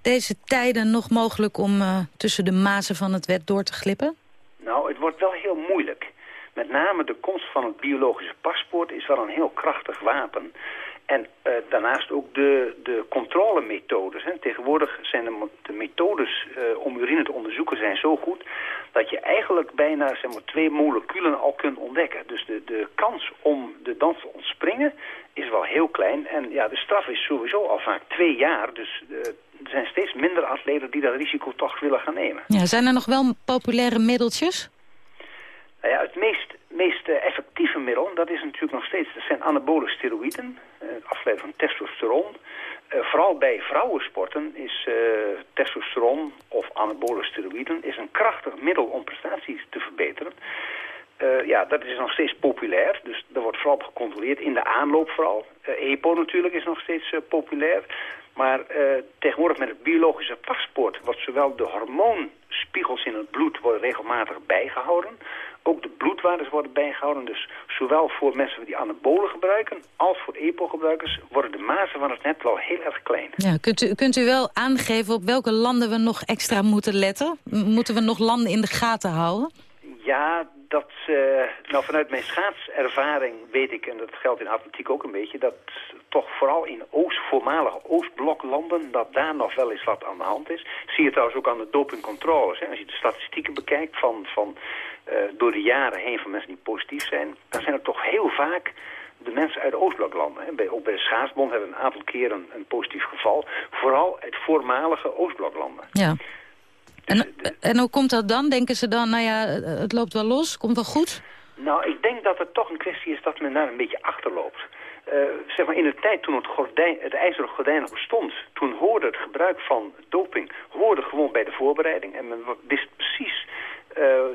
deze tijden nog mogelijk om eh, tussen de mazen van het wet door te glippen? Nou, het wordt wel heel moeilijk. Met name de komst van het biologische paspoort is wel een heel krachtig wapen. En eh, daarnaast ook de, de controlemethodes. Hè. Tegenwoordig zijn de, methodes om urine te onderzoeken zijn zo goed... eigenlijk bijna zeg maar, twee moleculen al kunt ontdekken. Dus de, de kans om de dans te ontspringen is wel heel klein. En ja, de straf is sowieso al vaak twee jaar. Dus eh, er zijn steeds minder atleten die dat risico toch willen gaan nemen. Ja, zijn er nog wel populaire middeltjes? Nou ja, het meest, meest eh, effectieve middel, dat is natuurlijk nog steeds, dat zijn anabole steroïden, uh, afgeleid van testosteron. Eh, vooral bij vrouwensporten is eh, testosteron of anabole steroïden is een krachtig middel om prestaties te verbeteren. Eh, ja, dat is nog steeds populair, dus daar wordt vooral op gecontroleerd, in de aanloop vooral. EPO natuurlijk is nog steeds populair. Maar tegenwoordig met het biologische paspoort wordt zowel de hormoonspiegels in het bloed worden regelmatig bijgehouden. Ook de bloedwaardes worden bijgehouden. Dus zowel voor mensen die anabolen gebruiken als voor EPO-gebruikers worden de mazen van het net wel heel erg klein. Ja, kunt, u, kunt u wel aangeven op welke landen we nog extra moeten letten? Moeten we nog landen in de gaten houden? Ja, dat, eh, nou vanuit mijn schaatservaring weet ik, en dat geldt in atletiek ook een beetje, dat toch vooral in Oost, voormalige Oostbloklanden, dat daar nog wel eens wat aan de hand is. Zie je trouwens ook aan de dopingcontroles. Hè? Als je de statistieken bekijkt van, van eh, door de jaren heen van mensen die positief zijn, dan zijn er toch heel vaak de mensen uit de Oostbloklanden. Hè. Bij, ook bij de schaatsbond hebben we een aantal keer een, een positief geval. Vooral uit voormalige Oostbloklanden. Ja. En, en hoe komt dat dan? Denken ze dan, nou ja, het loopt wel los, komt wel goed? Nou, ik denk dat het toch een kwestie is dat men daar een beetje achterloopt. Uh, zeg maar in de tijd toen het, gordijn, het ijzeren gordijn nog bestond... toen hoorde het gebruik van doping hoorde gewoon bij de voorbereiding. En men wist precies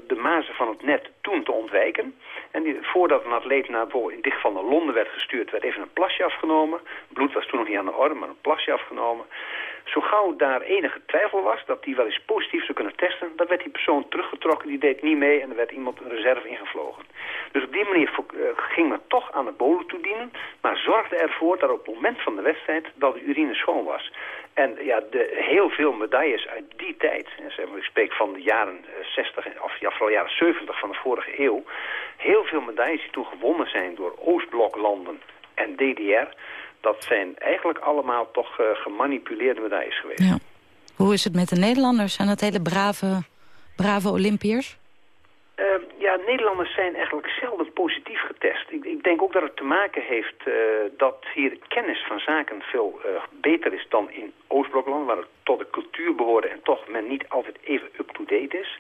de mazen van het net toen te ontwijken. En die, voordat een atleet naar bijvoorbeeld in dit geval naar Londen werd gestuurd... werd even een plasje afgenomen. Bloed was toen nog niet aan de orde, maar een plasje afgenomen. Zo gauw daar enige twijfel was dat die wel eens positief zou kunnen testen... dan werd die persoon teruggetrokken, die deed niet mee... en er werd iemand een reserve ingevlogen. Dus op die manier uh, ging men toch aan de bodem toedienen... maar zorgde ervoor dat op het moment van de wedstrijd... dat de urine schoon was. En ja, de, heel veel medailles uit die tijd... Ik spreek van de jaren 60, of ja, vooral jaren 70 van de vorige eeuw... heel veel medailles die toen gewonnen zijn door Oostbloklanden en DDR dat zijn eigenlijk allemaal toch uh, gemanipuleerde medailles geweest. Ja. Hoe is het met de Nederlanders? Zijn dat hele brave, brave Olympiërs? Uh, ja, Nederlanders zijn eigenlijk zelden positief getest. Ik, ik denk ook dat het te maken heeft uh, dat hier de kennis van zaken veel beter is dan in Oostblokland, waar het tot de cultuur behoorde en toch men niet altijd even up-to-date is.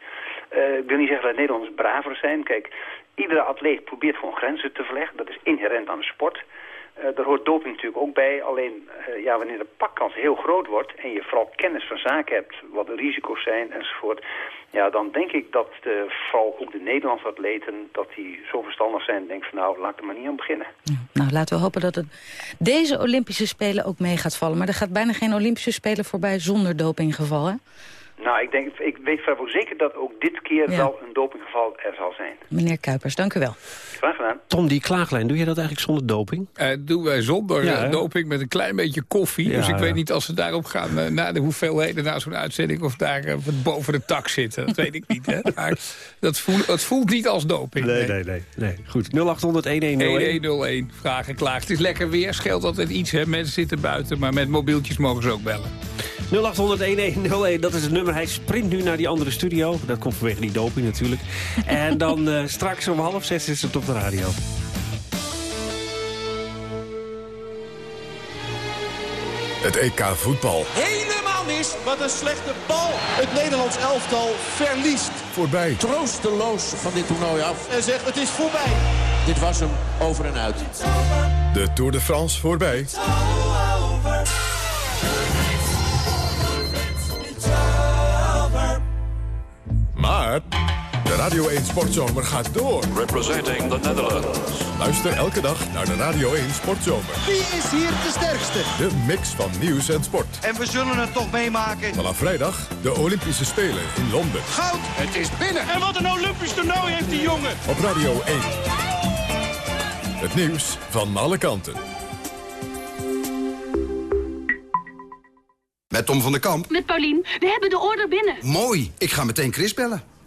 ik wil niet zeggen dat Nederlanders braver zijn. Kijk, iedere atleet probeert gewoon grenzen te verleggen. Dat is inherent aan de sport. Uh, daar hoort doping natuurlijk ook bij. Alleen uh, ja, wanneer de pakkans heel groot wordt en je vooral kennis van zaken hebt, wat de risico's zijn enzovoort. Ja, dan denk ik dat vooral ook de Nederlandse atleten, dat die zo verstandig zijn en denken van nou, laat er maar niet aan beginnen. Nou, laten we hopen dat het deze Olympische Spelen ook mee gaat vallen. Maar er gaat bijna geen Olympische Spelen voorbij zonder dopinggeval, hè? Nou, ik, denk, ik weet vrijwel zeker dat ook dit keer Ja. wel een dopinggeval er zal zijn. Meneer Kuipers, dank u wel. Graag gedaan. Tom, die klaaglijn, doe je dat eigenlijk zonder doping? Eh doen wij zonder Ja, eh, doping met een klein beetje koffie. Ja, dus ik ja. weet niet als ze daarop gaan eh, na de hoeveelheden na zo'n uitzending... of daar wat boven de tak zitten. Dat weet ik niet. Hè? Maar dat voelt, het voelt niet als doping. Nee, nee, nee. nee. Goed, 0800-1101. 1101 vragen klaar. Het is lekker weer, scheelt altijd iets. Hè? Mensen zitten buiten, maar met mobieltjes mogen ze ook bellen. 0800-1101, dat is het nummer. Hij sprint nu naar die andere studio. Dat komt vanwege die doping natuurlijk. En dan eh, straks om half zes is het op de radio. Het EK voetbal. Helemaal mis. Wat een slechte bal. Het Nederlands elftal verliest. Voorbij. Troosteloos van dit toernooi af. En zegt het is voorbij. Dit was hem over en uit. De Tour de France voorbij. Radio 1 Sportzomer gaat door. Representing the Netherlands. Luister elke dag naar de Radio 1 Sportzomer. Wie is hier de sterkste? De mix van nieuws en sport. En we zullen het toch meemaken. Vanaf vrijdag de Olympische Spelen in Londen. Goud. Het is binnen. En wat een Olympisch toernooi heeft die jongen. Op Radio 1. Het nieuws van alle kanten. Met Tom van der Kamp. Met Paulien. We hebben de order binnen. Mooi. Ik ga meteen Chris bellen.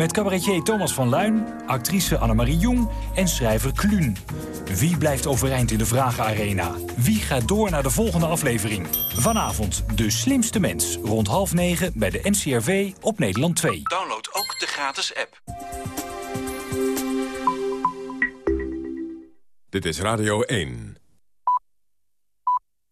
Met cabaretier Thomas van Luin, actrice Annemarie Jong en schrijver Kluun. Wie blijft overeind in de Vragenarena? Wie gaat door naar de volgende aflevering? Vanavond De slimste mens. Rond half negen bij de NCRV op Nederland 2. Download ook de gratis app. Dit is Radio 1.